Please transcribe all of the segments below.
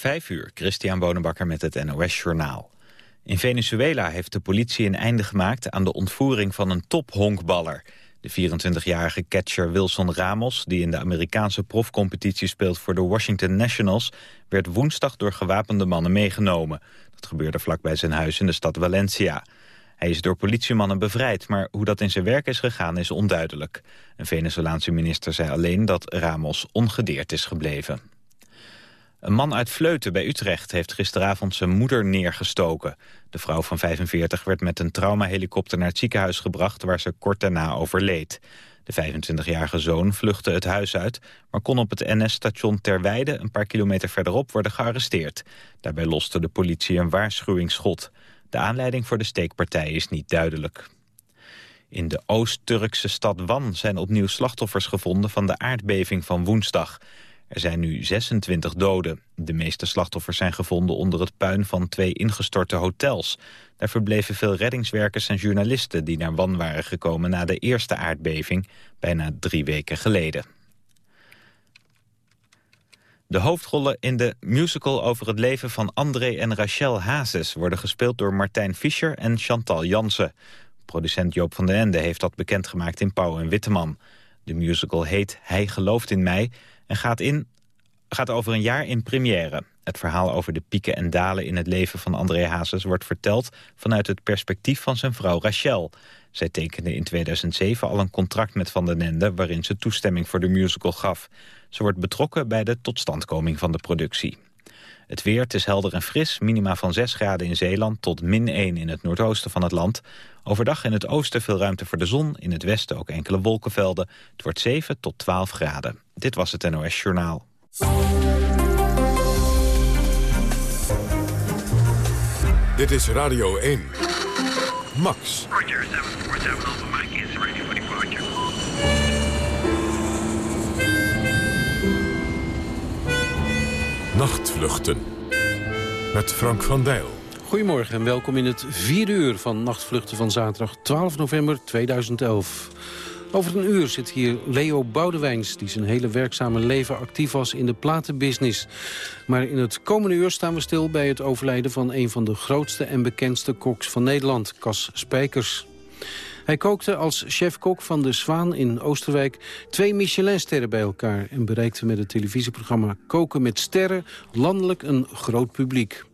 Vijf uur, Christian Bonenbakker met het NOS Journaal. In Venezuela heeft de politie een einde gemaakt aan de ontvoering van een tophonkballer. De 24-jarige catcher Wilson Ramos, die in de Amerikaanse profcompetitie speelt voor de Washington Nationals, werd woensdag door gewapende mannen meegenomen. Dat gebeurde vlakbij zijn huis in de stad Valencia. Hij is door politiemannen bevrijd, maar hoe dat in zijn werk is gegaan is onduidelijk. Een Venezolaanse minister zei alleen dat Ramos ongedeerd is gebleven. Een man uit Vleuten bij Utrecht heeft gisteravond zijn moeder neergestoken. De vrouw van 45 werd met een traumahelikopter naar het ziekenhuis gebracht... waar ze kort daarna overleed. De 25-jarige zoon vluchtte het huis uit... maar kon op het NS-station Terweide, een paar kilometer verderop, worden gearresteerd. Daarbij loste de politie een waarschuwingsschot. De aanleiding voor de steekpartij is niet duidelijk. In de Oost-Turkse stad Wan zijn opnieuw slachtoffers gevonden van de aardbeving van woensdag. Er zijn nu 26 doden. De meeste slachtoffers zijn gevonden onder het puin van twee ingestorte hotels. Daar verbleven veel reddingswerkers en journalisten die naar Wan waren gekomen na de eerste aardbeving, bijna drie weken geleden. De hoofdrollen in de musical over het leven van André en Rachel Hazes... worden gespeeld door Martijn Fischer en Chantal Jansen. Producent Joop van den Ende heeft dat bekendgemaakt in Pauw en Witteman. De musical heet Hij gelooft in mij en gaat, in, gaat over een jaar in première. Het verhaal over de pieken en dalen in het leven van André Hazes... wordt verteld vanuit het perspectief van zijn vrouw Rachel. Zij tekende in 2007 al een contract met Van den Ende... waarin ze toestemming voor de musical gaf. Ze wordt betrokken bij de totstandkoming van de productie. Het weer, is helder en fris, minima van 6 graden in Zeeland... tot min 1 in het noordoosten van het land. Overdag in het oosten veel ruimte voor de zon, in het westen ook enkele wolkenvelden. Het wordt 7 tot 12 graden. Dit was het NOS Journaal. Dit is Radio 1. Max. Roger, 747 Alpha Mike is ready for departure. Nachtvluchten. Met Frank van Dijl. Goedemorgen en welkom in het vierde uur van Nachtvluchten van zaterdag 12 november 2011. Over een uur zit hier Leo Boudewijns, die zijn hele werkzame leven actief was in de platenbusiness. Maar in het komende uur staan we stil bij het overlijden van een van de grootste en bekendste koks van Nederland, Cas Spijkers. Hij kookte als chef-kok van de Zwaan in Oosterwijk twee Michelinsterren bij elkaar... en bereikte met het televisieprogramma Koken met Sterren landelijk een groot publiek.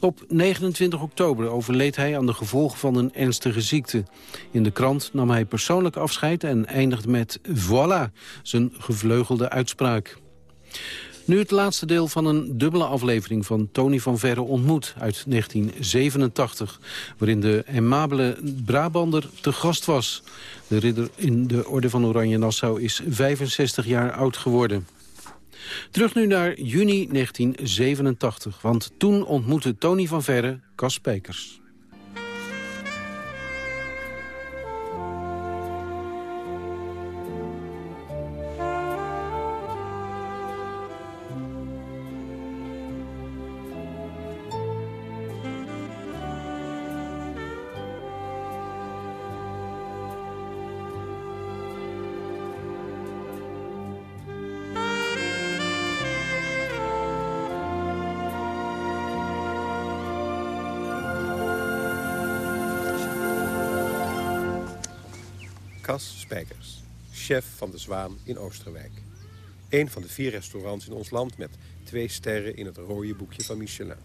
Op 29 oktober overleed hij aan de gevolgen van een ernstige ziekte. In de krant nam hij persoonlijk afscheid en eindigt met voilà, zijn gevleugelde uitspraak. Nu het laatste deel van een dubbele aflevering van Tony van Verre ontmoet uit 1987. Waarin de aimabele Brabander te gast was. De ridder in de Orde van Oranje Nassau is 65 jaar oud geworden. Terug nu naar juni 1987, want toen ontmoette Tony van Verre Cas Spijkers. Cas Spijkers, chef van de Zwaan in Oosterwijk. Een van de vier restaurants in ons land met twee sterren in het rode boekje van Michelin.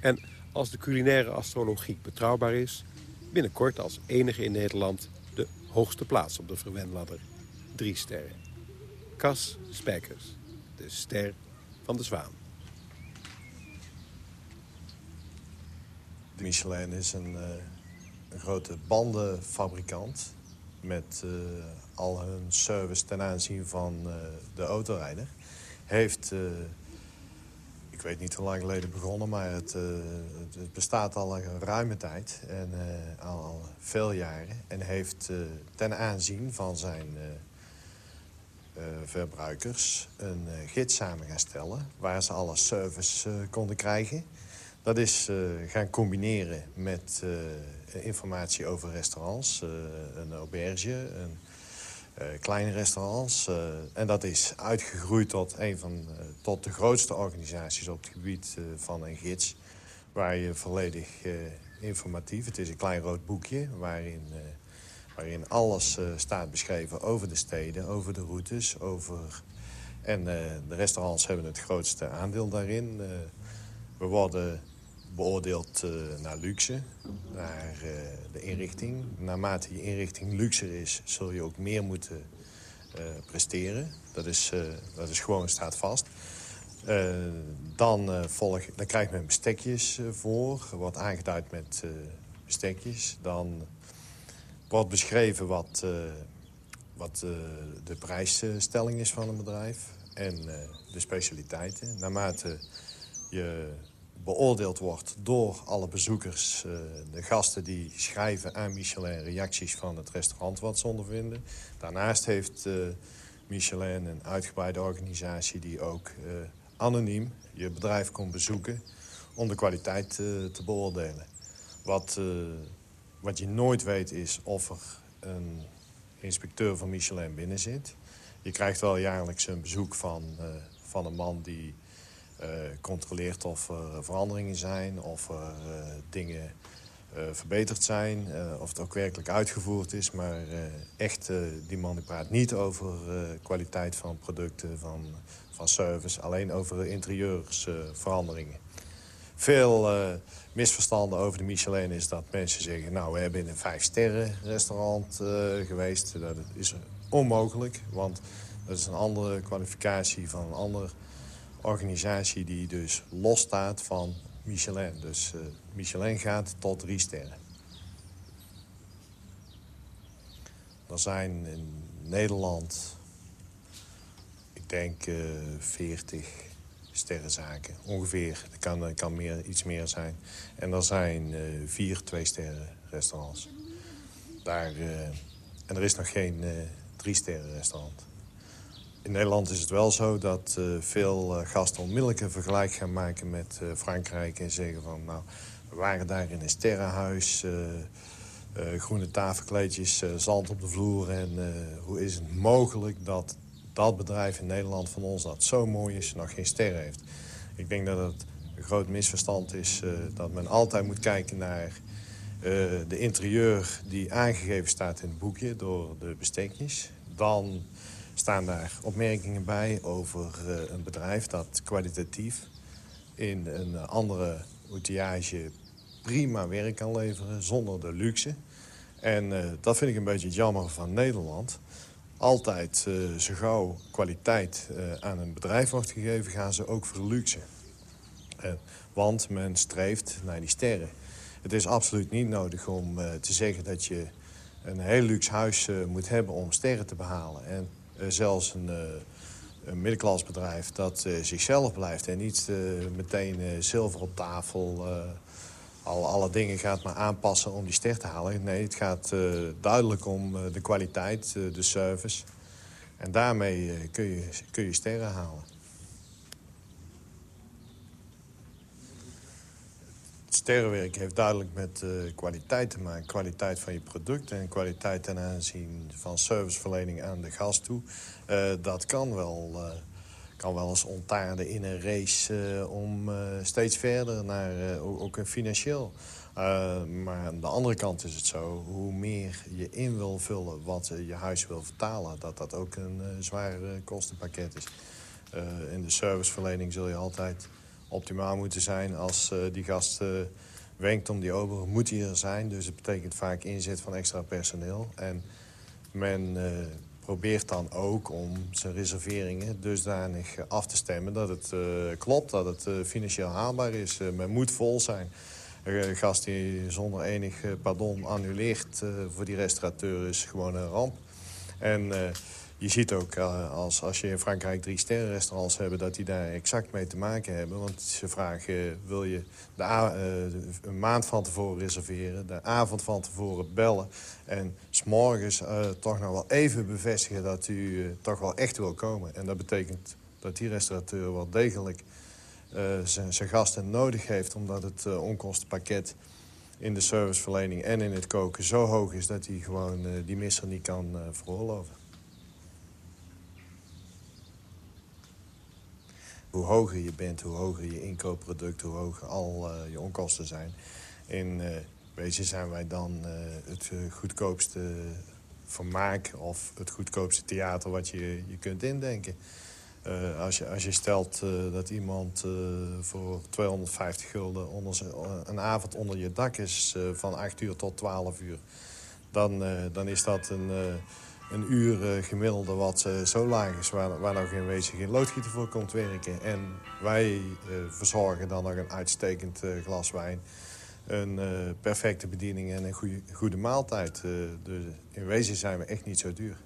En als de culinaire astrologie betrouwbaar is... binnenkort als enige in Nederland de hoogste plaats op de verwenladder. Drie sterren. Cas Spijkers, de ster van de Zwaan. Michelin is een, uh, een grote bandenfabrikant met uh, al hun service ten aanzien van uh, de autorijder. Heeft, uh, ik weet niet hoe lang geleden begonnen, maar het, het bestaat al een ruime tijd. En al, al, veel jaren. En heeft ten aanzien van zijn verbruikers een gids samen gaan stellen... waar ze alle service konden krijgen. Dat is gaan combineren met informatie over restaurants, uh, een auberge, een kleine restaurants. en dat is uitgegroeid tot, een van, tot de grootste organisaties op het gebied van een gids. Waar je volledig informatief... Het is een klein rood boekje waarin, waarin alles staat beschreven over de steden, over de routes, over... En de restaurants hebben het grootste aandeel daarin. we worden beoordeeld uh, naar luxe, naar uh, de inrichting. Naarmate je inrichting luxer is, zul je ook meer moeten uh, presteren. Dat is, dat is gewoon, staat vast. dan, volg, dan krijgt men bestekjes voor, wordt aangeduid met bestekjes. Dan wordt beschreven wat, wat de prijsstelling is van een bedrijf en de specialiteiten. Naarmate je beoordeeld wordt door alle bezoekers. Uh, de gasten die schrijven aan Michelin reacties van het restaurant wat ze ondervinden. Daarnaast heeft uh, Michelin een uitgebreide organisatie die ook uh, anoniem je bedrijf komt bezoeken om de kwaliteit te beoordelen. Wat, wat je nooit weet is of er een inspecteur van Michelin binnen zit. Je krijgt wel jaarlijks een bezoek van, van een man die controleert of er veranderingen zijn, of er uh, dingen verbeterd zijn, of het ook werkelijk uitgevoerd is. Maar echt, die man die praat niet over kwaliteit van producten, van, van service, alleen over interieursveranderingen. Veel misverstanden over de Michelin is dat mensen zeggen... nou, we hebben in een vijf-sterren restaurant geweest. Dat is onmogelijk, want dat is een andere kwalificatie van een ander organisatie die dus losstaat van Michelin. Dus uh, Michelin gaat tot drie sterren. Er zijn in Nederland, ik denk, uh, eh, 40 sterrenzaken. Ongeveer. Het kan, kan meer, iets meer zijn. En er zijn uh, vier twee-sterren restaurants. Daar, en er is nog geen drie-sterren restaurant. In Nederland is het wel zo dat uh, veel uh, gasten onmiddellijk een vergelijk gaan maken met uh, Frankrijk. En zeggen van, nou, we waren daar in een sterrenhuis, groene tafelkleedjes, zand op de vloer. En hoe is het mogelijk dat dat bedrijf in Nederland van ons dat zo mooi is, nog geen sterren heeft? Ik denk dat het een groot misverstand is dat men altijd moet kijken naar de interieur die aangegeven staat in het boekje door de bestekjes. Dan staan daar opmerkingen bij over eh, een bedrijf dat kwalitatief in een andere outillage prima werk kan leveren zonder de luxe. En uh, dat vind ik een beetje jammer van Nederland. Altijd uh, zo gauw kwaliteit aan een bedrijf wordt gegeven, gaan ze ook voor luxe. want men streeft naar die sterren. Het is absoluut niet nodig om te zeggen dat je een heel luxe huis moet hebben om sterren te behalen. En eh, zelfs een, eh, een middenklasbedrijf dat eh, zichzelf blijft... en niet meteen zilver op tafel... Al, alle dingen gaat maar aanpassen om die ster te halen. Nee, het gaat duidelijk om de kwaliteit, de service. En daarmee kun, je, kun je sterren halen. Sterrenwerk heeft duidelijk met uh, kwaliteit te maken. Kwaliteit van je product en kwaliteit ten aanzien van serviceverlening aan de gast toe. Uh, dat kan wel, uh, kan wel eens ontaarden in een race om steeds verder naar, ook financieel. maar aan de andere kant is het zo, hoe meer je in wil vullen wat je huis wil vertalen... dat dat ook een zwaar kostenpakket is. in de serviceverlening zul je altijd optimaal moeten zijn. Als uh, die gast uh, wenkt om die ober, moet hij er zijn. Dus het betekent vaak inzet van extra personeel. En men uh, probeert dan ook om zijn reserveringen dusdanig af te stemmen... dat het klopt, dat het financieel haalbaar is. men moet vol zijn. Een gast die zonder enig pardon annuleert voor die restaurateur is gewoon een ramp. En je ziet ook uh, als, als je in Frankrijk drie sterrenrestaurants hebt... dat die daar exact mee te maken hebben. Want ze vragen, wil je de uh, een maand van tevoren reserveren... de avond van tevoren bellen... en s'morgens uh, toch nog wel even bevestigen dat u toch wel echt wil komen. En dat betekent dat die restaurateur wel degelijk zijn gasten nodig heeft... omdat het onkostenpakket in de serviceverlening en in het koken zo hoog is... dat hij gewoon die misser niet kan veroorloven. Hoe hoger je bent, hoe hoger je inkoopproduct... hoe hoger al je onkosten zijn. In wezen zijn wij dan het goedkoopste vermaak... of het goedkoopste theater wat je, je kunt indenken. Als, je, als je stelt dat iemand voor 250 gulden onder een avond onder je dak is... van 8 uur tot 12 uur... dan, dan is dat een, een uur gemiddelde wat zo laag is... Waar, waar in wezen geen loodgieter voor komt werken. En wij verzorgen dan nog een uitstekend glas wijn... een perfecte bediening en een goede, goede maaltijd. dus in wezen zijn we echt niet zo duur.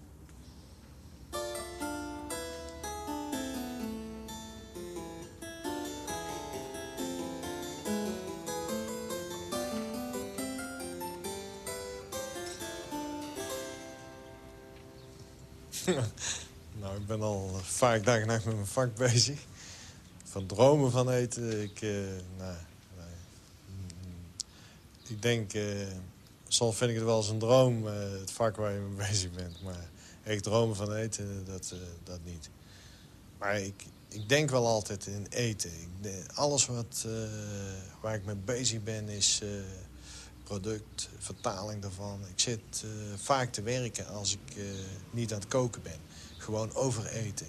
Vaak dag en nacht met mijn vak bezig. Van dromen van eten. Ik, uh, nou, ik denk, uh, soms vind ik het wel eens een droom, uh, het vak waar je mee bezig bent. Maar echt dromen van eten, dat, dat niet. Maar ik, ik denk wel altijd in eten. Alles wat, waar ik mee bezig ben is product, vertaling daarvan. Ik zit vaak te werken als ik niet aan het koken ben. Gewoon over eten.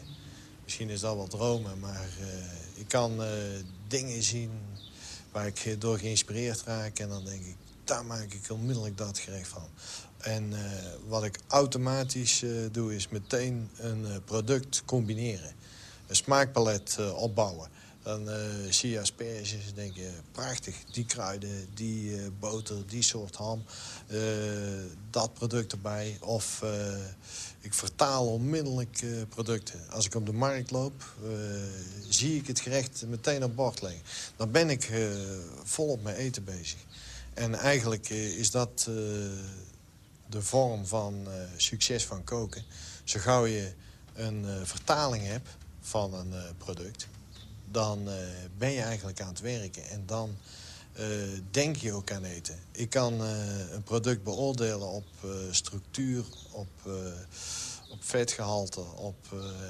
Misschien is dat wel dromen, maar uh, ik kan dingen zien waar ik door geïnspireerd raak. En dan denk ik, daar maak ik onmiddellijk dat gerecht van. En wat ik automatisch doe, is meteen een product combineren. Een smaakpalet opbouwen. Dan uh, zie je asperges denk je, prachtig, die kruiden, die uh, boter, die soort ham, uh, dat product erbij. Of ik vertaal onmiddellijk producten. Als ik op de markt loop, zie ik het gerecht meteen op bord leggen. Dan ben ik volop met eten bezig. En eigenlijk is dat de vorm van succes van koken. Zo gauw je een vertaling hebt van een product dan uh, ben je eigenlijk aan het werken. En dan uh, denk je ook aan eten. Ik kan uh, een product beoordelen op structuur, op, op vetgehalte. Op,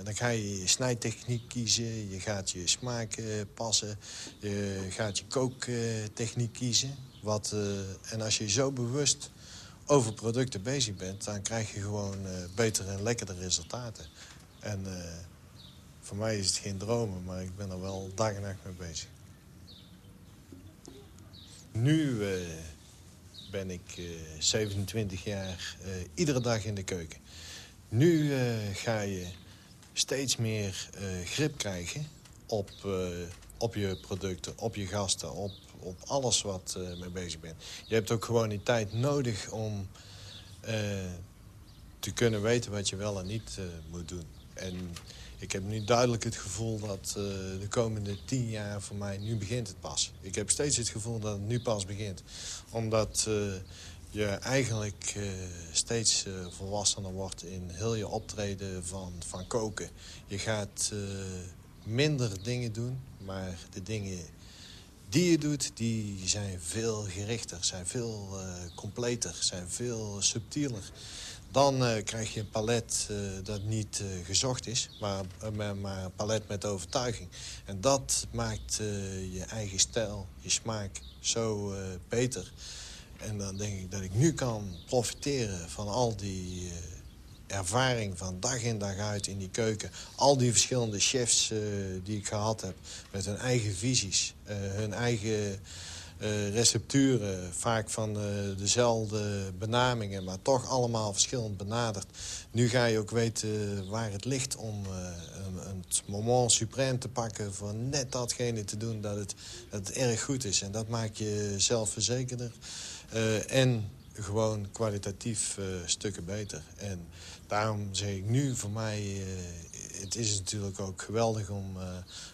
dan ga je je snijtechniek kiezen, je gaat je smaak passen... je gaat je kooktechniek kiezen. Wat, en als je zo bewust over producten bezig bent... dan krijg je gewoon betere en lekkerder resultaten. En voor mij is het geen dromen, maar ik ben er wel dag en nacht mee bezig. Nu uh, ben ik uh, eh, 27 jaar uh, iedere dag in de keuken. Nu ga je steeds meer grip krijgen op, op je producten, op je gasten, op, op alles wat mee bezig bent. Je hebt ook gewoon die tijd nodig om te kunnen weten wat je wel en niet moet doen. En ik heb nu duidelijk het gevoel dat uh, de komende tien jaar voor mij, nu begint het pas. Ik heb steeds het gevoel dat het nu pas begint. Omdat uh, je eigenlijk uh, steeds volwassener wordt in heel je optreden van, van koken. Je gaat minder dingen doen, maar de dingen die je doet, die zijn veel gerichter, zijn veel completer, zijn veel subtieler. Dan uh, krijg je een palet uh, dat niet uh, gezocht is, maar, maar, een palet met overtuiging. En dat maakt je eigen stijl, je smaak zo beter. En dan denk ik dat ik nu kan profiteren van al die ervaring van dag in dag uit in die keuken. Al die verschillende chefs die ik gehad heb met hun eigen visies, hun eigen recepturen, vaak van uh, dezelfde benamingen, maar toch allemaal verschillend benaderd. Nu ga je ook weten waar het ligt om een, het moment suprême te pakken... voor net datgene te doen dat het, dat het erg goed is. En dat maakt je zelfverzekerder en gewoon kwalitatief stukken beter. En daarom zeg ik nu voor mij het is natuurlijk ook geweldig om uh,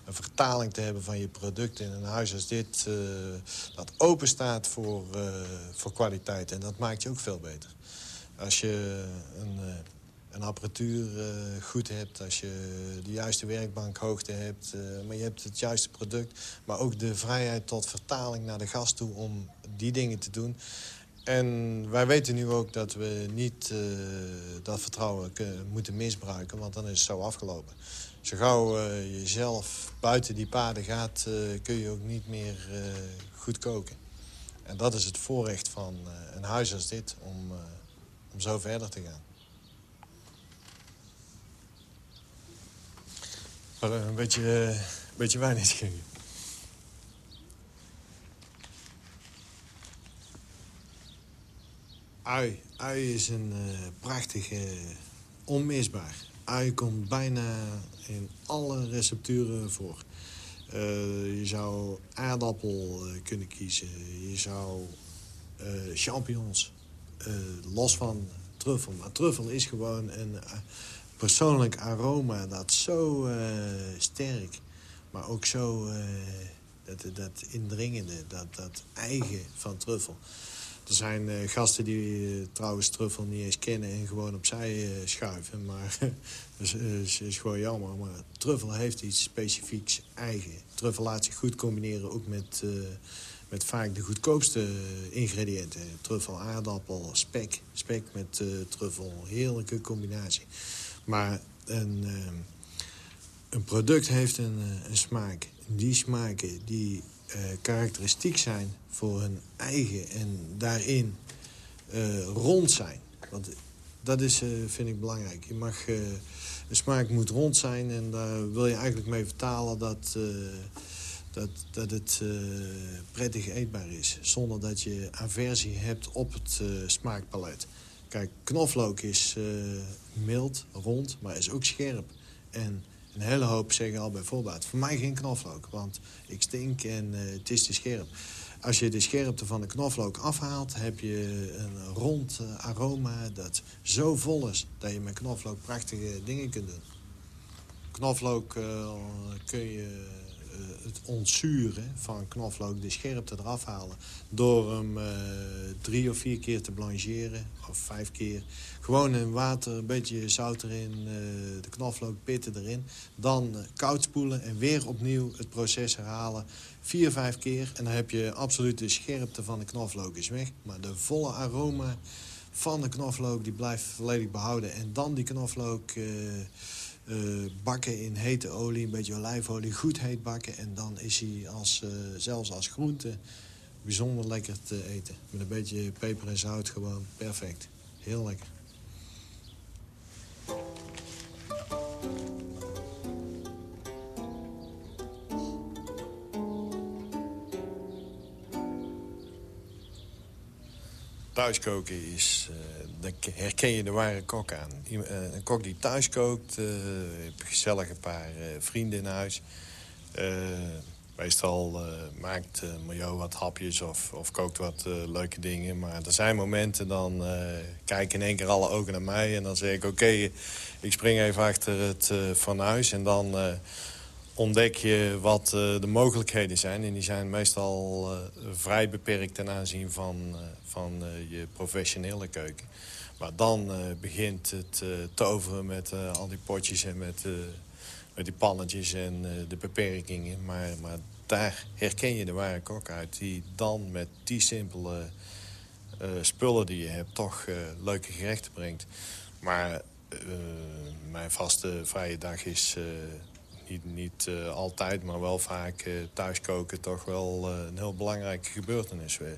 een vertaling te hebben van je product in een huis als dit. Uh, dat open staat voor, uh, voor kwaliteit. En dat maakt je ook veel beter. Als je een, een apparatuur goed hebt, als je de juiste werkbankhoogte hebt... maar je hebt het juiste product, maar ook de vrijheid tot vertaling naar de gast toe... om die dingen te doen... En wij weten nu ook dat we niet uh, dat vertrouwen moeten misbruiken, want dan is het zo afgelopen. Zo gauw uh, je zelf buiten die paden gaat, uh, kun je ook niet meer goed koken. En dat is het voorrecht van een huis als dit, om, om zo verder te gaan. Maar een beetje, een beetje wijn inschenken. Ui. Ui is een prachtige, onmisbaar ui komt bijna in alle recepturen voor. Uh, je zou aardappel uh, kunnen kiezen. Je zou uh, champignons. los van truffel. Maar truffel is gewoon een persoonlijk aroma dat zo sterk... maar ook zo dat, dat indringende, dat, dat eigen van truffel... Er zijn uh, gasten die uh, trouwens truffel niet eens kennen en gewoon opzij uh, schuiven. Maar dat is, is, gewoon jammer. Maar truffel heeft iets specifieks eigen. Truffel laat zich goed combineren ook met, met vaak de goedkoopste ingrediënten. Truffel, aardappel, spek. Spek met truffel. Heerlijke combinatie. Maar een, een product heeft een, een smaak. Die smaken die karakteristiek zijn voor hun eigen en daarin uh, rond zijn. Want dat is, uh, vind ik belangrijk. Je mag, een smaak moet rond zijn en daar wil je eigenlijk mee vertalen dat, dat, dat het prettig eetbaar is. Zonder dat je aversie hebt op het smaakpalet. Kijk, knoflook is mild, rond, maar is ook scherp. En een hele hoop zeggen al bij voorbaat... voor mij geen knoflook, want ik stink en uh, het is te scherp. Als je de scherpte van de knoflook afhaalt... heb je een rond uh, aroma dat zo vol is... dat je met knoflook prachtige dingen kunt doen. Knoflook uh, kun je eh, het ontzuren van knoflook, de scherpte eraf halen... door hem uh, drie of vier keer te blancheren, of vijf keer. Gewoon in water, een beetje zout erin, uh, de knoflook, pitten erin. Dan koud spoelen en weer opnieuw het proces herhalen. Vier, vijf keer en dan heb je absoluut de scherpte van de knoflook is weg. Maar de volle aroma van de knoflook die blijft volledig behouden. En dan die knoflook... bakken in hete olie, een beetje olijfolie, goed heet bakken. En dan is hij als, uh, zelfs als groente bijzonder lekker te eten. Met een beetje peper en zout gewoon perfect. Heel lekker. Thuiskoken is, uh, dan herken je de ware kok aan. Eh, een kok die thuis kookt, uh, gezellig een paar vrienden in huis. meestal maakt Mario wat hapjes of, of kookt wat leuke dingen. Maar er zijn momenten, dan kijken in één keer alle ogen naar mij. En dan zeg ik, oké, ik spring even achter het huis En dan ontdek je wat uh, de mogelijkheden zijn. En die zijn meestal uh, vrij beperkt ten aanzien van, uh, van je professionele keuken. Maar dan begint het toveren met al die potjes en met, met die pannetjes en de beperkingen. Maar, maar daar herken je de ware kok uit die dan met die simpele spullen die je hebt... toch leuke gerechten brengt. Maar mijn vaste vrije dag is niet, niet uh, altijd, maar wel vaak uh, thuis koken toch wel uh, een heel belangrijke gebeurtenis. We,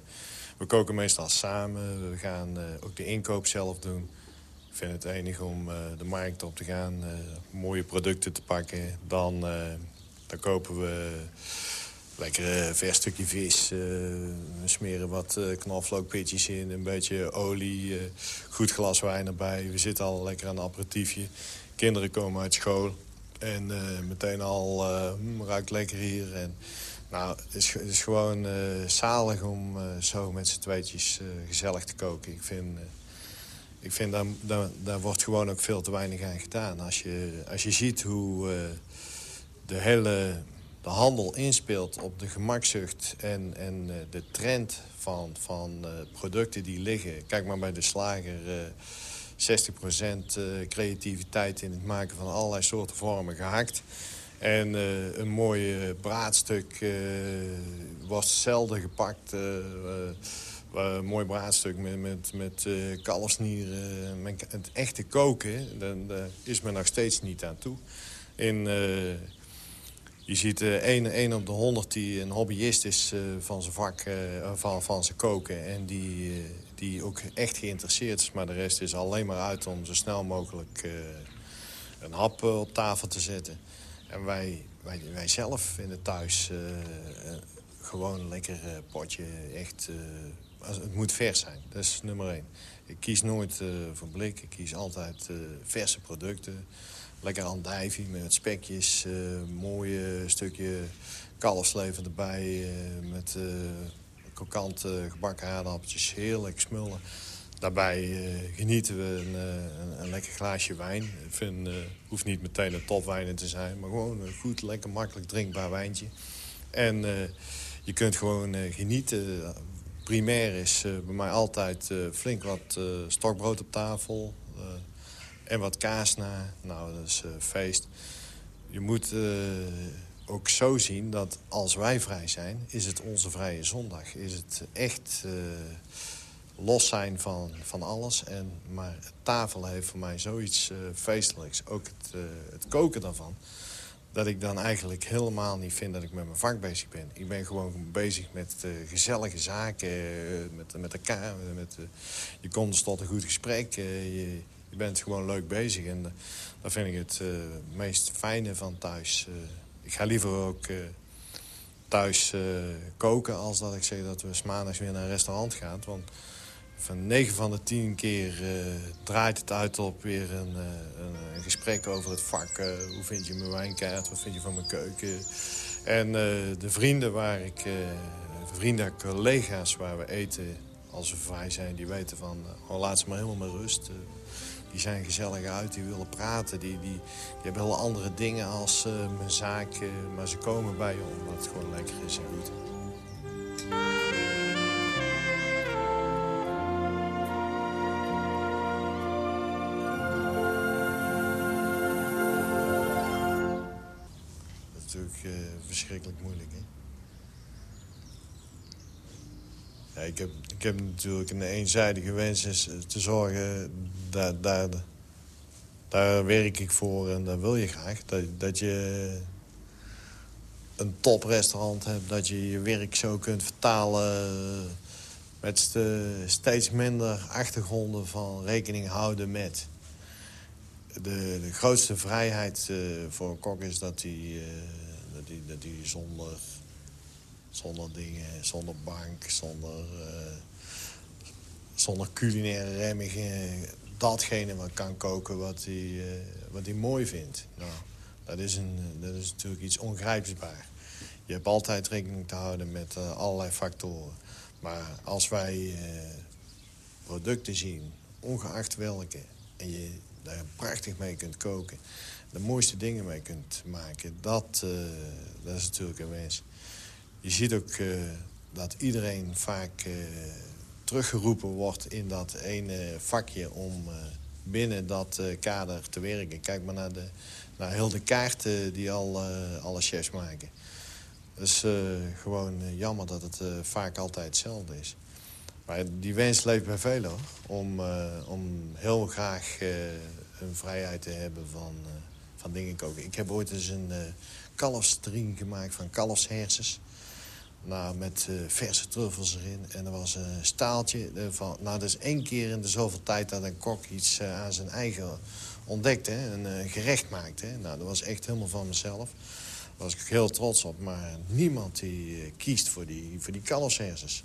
we koken meestal samen. We gaan ook de inkoop zelf doen. Ik vind het enig om de markt op te gaan, mooie producten te pakken. Dan, dan kopen we lekker vers stukje vis. we smeren wat knoflookpitjes in, een beetje olie, goed glas wijn erbij. We zitten al lekker aan een aperitiefje. Kinderen komen uit school. En uh, meteen al uh, ruikt lekker hier. En, nou, het is, is gewoon uh, zalig om zo met z'n tweetjes gezellig te koken. Ik vind, ik vind daar, daar, daar, wordt gewoon ook veel te weinig aan gedaan. Als je, als je ziet hoe de hele de handel inspeelt op de gemakzucht en, en de trend van, van producten die liggen. Kijk maar bij de slager 60% eh, creativiteit in het maken van allerlei soorten vormen gehakt. En uh, een mooi braadstuk uh, wordt zelden gepakt. een mooi braadstuk met, met, met kalfsnieren. het echte koken, daar is men nog steeds niet aan toe. In, uh, je ziet één uh, op de honderd die een hobbyist is uh, van zijn vak, van, van zijn koken. En die, die ook echt geïnteresseerd is. Maar de rest is alleen maar uit om zo snel mogelijk een hap op tafel te zetten. En wij, wij, wij zelf in het thuis gewoon een lekker potje. Echt, het moet vers zijn, dat is nummer één. Ik kies nooit voor blik. Ik kies altijd verse producten. Lekker andijvie met spekjes. Uh, mooie stukje kalfslever erbij. met krokant gebakken aardappeltjes. Heerlijk smullen. Daarbij genieten we een, een, een, lekker glaasje wijn. Ik vind, hoeft niet meteen een topwijn te zijn. Maar gewoon een goed, lekker makkelijk drinkbaar wijntje. En je kunt gewoon genieten primair is bij mij altijd flink wat stokbrood op tafel. en wat kaas na. Nou, dat is feest. Je moet ook zo zien dat als wij vrij zijn, is het onze vrije zondag. Is het echt los zijn van, van alles. En, maar tafel heeft voor mij zoiets feestelijks. Ook het, het koken daarvan dat ik dan eigenlijk helemaal niet vind dat ik met mijn vak bezig ben. Ik ben gewoon bezig met gezellige zaken, met, met elkaar. Met, je komt tot een goed gesprek. Je, je, bent gewoon leuk bezig. En dat vind ik het meest fijne van thuis. Ik ga liever ook thuis koken als dat ik zeg dat we s maandags weer naar een restaurant gaan. Want van 9 van de 10 keer uh, draait het uit op weer een, uh, een, gesprek over het vak. Hoe vind je mijn wijnkaart? Wat vind je van mijn keuken? En de vrienden waar ik, vrienden, collega's waar we eten als we vrij zijn, die weten van, oh, laat ze maar helemaal met rust. Die zijn gezellig uit, die willen praten, die, die, die hebben heel andere dingen als mijn zaak. maar ze komen bij je omdat het gewoon lekker is en goed. verschrikkelijk moeilijk. Ja, ik, heb, ik heb natuurlijk een eenzijdige wens is eh, te zorgen... Daar, daar, daar werk ik voor en dat wil je graag. Dat, dat je een toprestaurant hebt. Dat je je werk zo kunt vertalen... met steeds minder achtergronden van rekening houden met... De, grootste vrijheid uh, voor een kok is dat hij... Uh, dat die, dat die zonder, zonder dingen, zonder bank, zonder, uh, zonder culinaire remmingen... datgene wat kan koken wat hij, uh, wat hij mooi vindt. Nou, dat is, een, dat is natuurlijk iets ongrijpbaar. Je hebt altijd rekening te houden met uh, allerlei factoren. Maar als wij producten zien, ongeacht welke... en je daar prachtig mee kunt koken de mooiste dingen mee kunt maken. Dat, dat is natuurlijk een wens. Je ziet ook uh, dat iedereen vaak uh, teruggeroepen wordt in dat ene vakje... om binnen dat kader te werken. Kijk maar naar, de, naar heel de kaarten die al, alle chefs maken. Het is gewoon jammer dat het vaak altijd hetzelfde is. Maar die wens leeft bij velen, om, om heel graag een vrijheid te hebben van van dingen koken. Ik heb ooit eens een kalfstrien gemaakt van kalfshersens. Nou, met uh, verse truffels erin. En er was een staaltje van... Nou, dat is één keer in de zoveel tijd dat een kok iets uh, aan zijn eigen ontdekte. Een gerecht maakte. Nou, dat was echt helemaal van mezelf. Daar was ik heel trots op. Maar niemand die kiest voor die, voor die kalfshersens.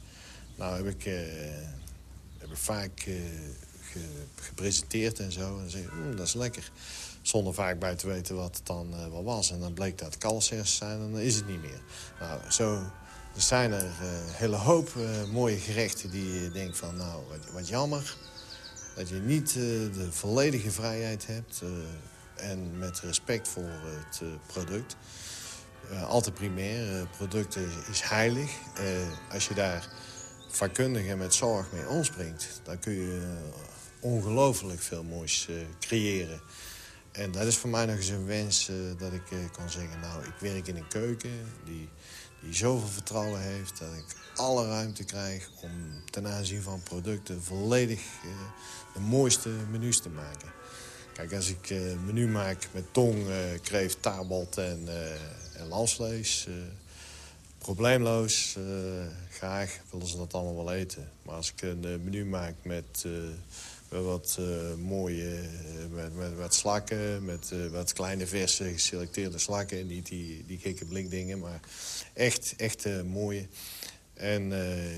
Nou, heb ik, heb ik vaak gepresenteerd en zo. En zei, dat is lekker. Zonder vaak bij te weten wat het dan wel was. En dan bleek dat kalfsers zijn en dan is het niet meer. Nou, zo er zijn er een hele hoop uh, mooie gerechten die je denkt van... nou, wat, jammer dat je niet de volledige vrijheid hebt... en met respect voor het product. altijd primair, product is, heilig. als je daar vakkundig en met zorg mee omspringt... dan kun je ongelooflijk veel moois creëren... En dat is voor mij nog eens een wens dat ik uh, kan zeggen... nou, ik werk in een keuken die, die zoveel vertrouwen heeft... dat ik alle ruimte krijg om ten aanzien van producten... volledig uh, de mooiste menus te maken. Kijk, als ik een menu maak met tong, kreeft, tabelt en, en probleemloos, graag willen ze dat allemaal wel eten. Maar als ik een menu maak met wat mooie met, met, met slakken, met wat kleine verse geselecteerde slakken. Niet die, die gekke blinkdingen, maar echt, echt mooie. En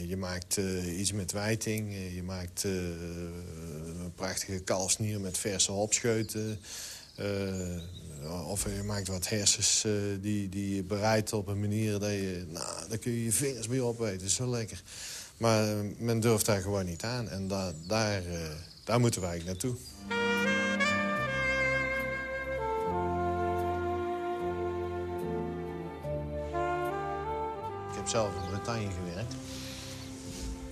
je maakt iets met wijting. Je maakt een prachtige kalfsnier met verse hopscheuten. of je maakt wat hersens die, die je bereidt op een manier dat je... Nou, daar kun je je vingers mee opeten. Dat is zo lekker. Maar men durft daar gewoon niet aan. En da daar, daar moeten wij eigenlijk naartoe. Ik heb zelf in Bretagne gewerkt.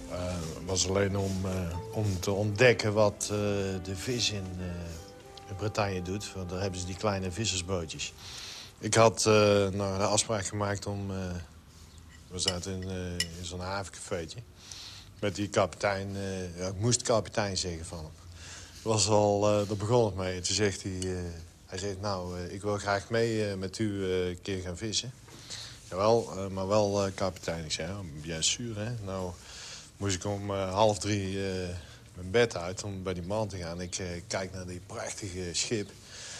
Het was alleen om, uh, om te ontdekken wat uh, de vis in, uh, in, Bretagne doet. Want daar hebben ze die kleine vissersbootjes. Ik had nou, de afspraak gemaakt om... we zaten in, in zo'n havencafeetje. Met die kapitein... Ja, ik moest kapitein zeggen van hem. Was al, daar begon het mee. Toen zegt hij... hij zegt, nou, ik wil graag mee met u een keer gaan vissen. Jawel, uh, maar wel uh, kapitein. Ik zei, bien sûr, hè. Nou moest ik om uh, half drie mijn bed uit om bij die man te gaan. Ik kijk naar die prachtige schip.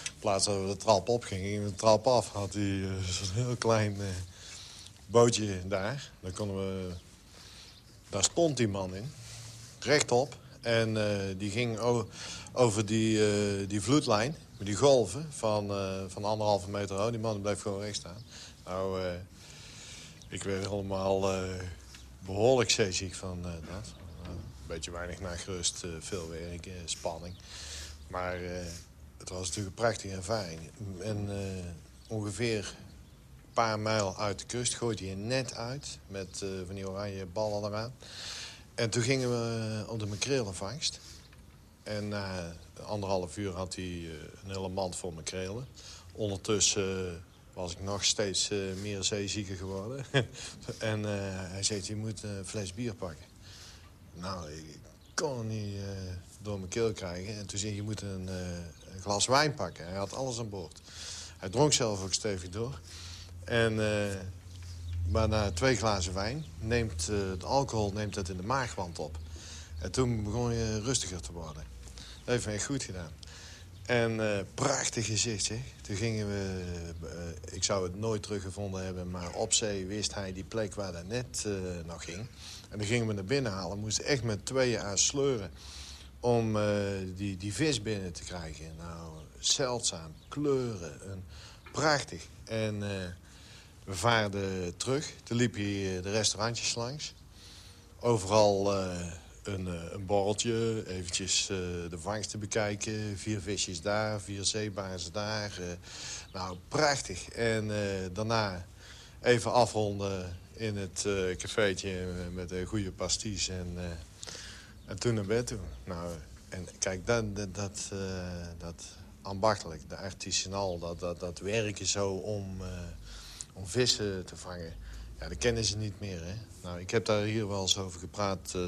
In plaats dat we de trap op gingen, gingen de trap af. Had hij zo'n heel klein bootje daar. Dan konden we... Daar stond die man in. Rechtop. En die ging over die, die vloedlijn, met die golven van, van anderhalve meter hoog. Die man bleef gewoon recht staan. Nou, ik werd helemaal behoorlijk zeeziek van dat. een beetje weinig uh, veel werk, spanning. Maar het was natuurlijk een prachtige ervaring. En ongeveer paar mijl uit de kust gooide hij net uit... met van die oranje ballen eraan. En toen gingen we op de makrelenvangst. En na anderhalf uur had hij een hele mand vol makrelen. Ondertussen was ik nog steeds meer zeezieker geworden. en hij zei, je moet een fles bier pakken. Nou, ik kon het niet door mijn keel krijgen. En toen zei je moet een, een, glas wijn pakken. Hij had alles aan boord. Hij dronk zelf ook stevig door. En, maar na twee glazen wijn neemt het alcohol neemt het in de maagwand op. En toen begon je rustiger te worden. Dat heeft mij echt goed gedaan. En uh, prachtig gezicht, zeg. Toen gingen we... Uh, ik zou het nooit teruggevonden hebben... maar op zee wist hij die plek waar dat net uh, nog ging. En dan gingen we naar binnen halen. We moesten echt met tweeën aan sleuren... om die, die vis binnen te krijgen. Nou, zeldzaam. Kleuren. Prachtig. En we vaarden terug. Toen liep hij de restaurantjes langs. Overal een, eh, een borreltje, eventjes de vangst bekijken. Vier visjes daar, vier zeebaars daar. Nou, prachtig. En daarna even afronden in het cafeetje met een goede pasties. En, en toen naar bed toe. Nou, en kijk, dat, dat, dat, dat ambachtelijk, de artisanal, dat, dat, dat werken zo om, om vissen te vangen... Ja, dat kennen ze niet meer, hè. Nou, ik heb daar hier wel eens over gepraat uh,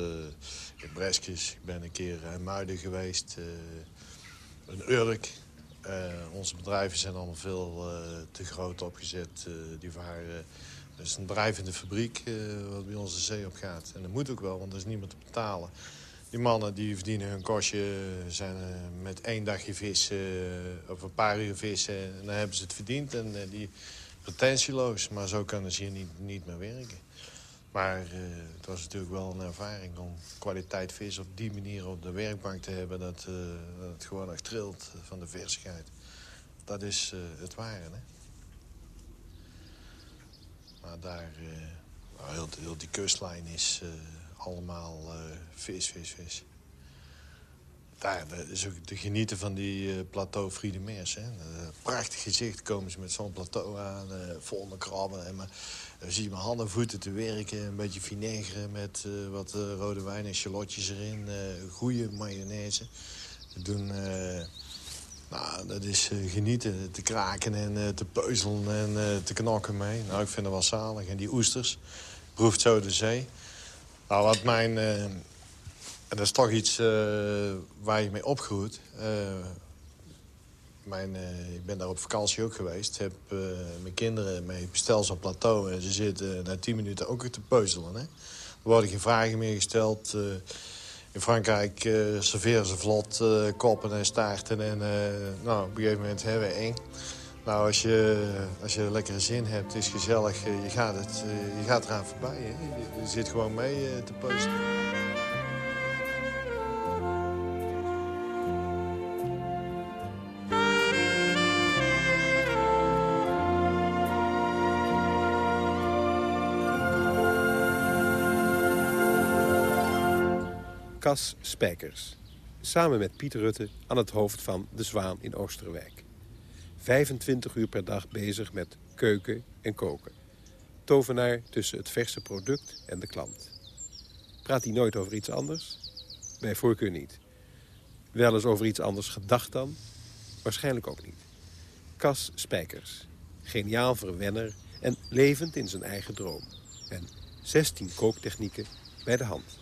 in Breskjes. Ik ben een keer in Muiden geweest, een Urk. Uh, onze bedrijven zijn allemaal veel te groot opgezet. die waren, dat is een drijvende fabriek wat bij ons de zee op gaat. En dat moet ook wel, want er is niemand te betalen. Die mannen die verdienen hun kostje, zijn met één dagje vissen of een paar uur vissen. En dan hebben ze het verdiend en die pretentieloos. Maar zo kunnen ze hier niet, niet meer werken. Maar uh, het was natuurlijk wel een ervaring om kwaliteit vis op die manier op de werkbank te hebben... dat, dat het gewoon echt trilt van de versigheid. Dat is het ware, hè? Maar daar, heel, heel, die kustlijn is allemaal vis, vis, vis daar is ook te genieten van die uh, plateau Friedemeers. Hè. Uh, prachtig gezicht komen ze met zo'n plateau aan, uh, vol met krabben. En maar, dan zie je mijn handen en voeten te werken. Een beetje vinegre met wat rode wijn en shallotjes erin. goede mayonaise. We doen... nou, dat is genieten. Te kraken en te peuzelen en te knokken mee. Nou, ik vind het wel zalig. En die oesters. Proeft zo de zee. Nou, wat mijn en dat is toch iets uh, waar je mee opgroeit. Uh, mijn, uh, ik ben daar op vakantie ook geweest. Heb mijn kinderen mee besteld op plateau. En ze zitten na tien minuten ook te peuzelen. Hè? Er worden geen vragen meer gesteld. In Frankrijk serveren ze vlot koppen en staarten. En nou, op een gegeven moment hebben we eng. Nou, als je, als je lekkere zin hebt, is gezellig. je, gaat het, je gaat eraan voorbij. Je, je zit gewoon mee te peuzelen. Cas Spijkers. Samen met Piet Rutte aan het hoofd van De Zwaan in Oosterwijk. 25 uur per dag bezig met keuken en koken. Tovenaar tussen het verse product en de klant. Praat hij nooit over iets anders? Bij voorkeur niet. Wel eens over iets anders gedacht dan? Waarschijnlijk ook niet. Cas Spijkers. Geniaal verwenner en levend in zijn eigen droom. En 16 kooktechnieken bij de hand.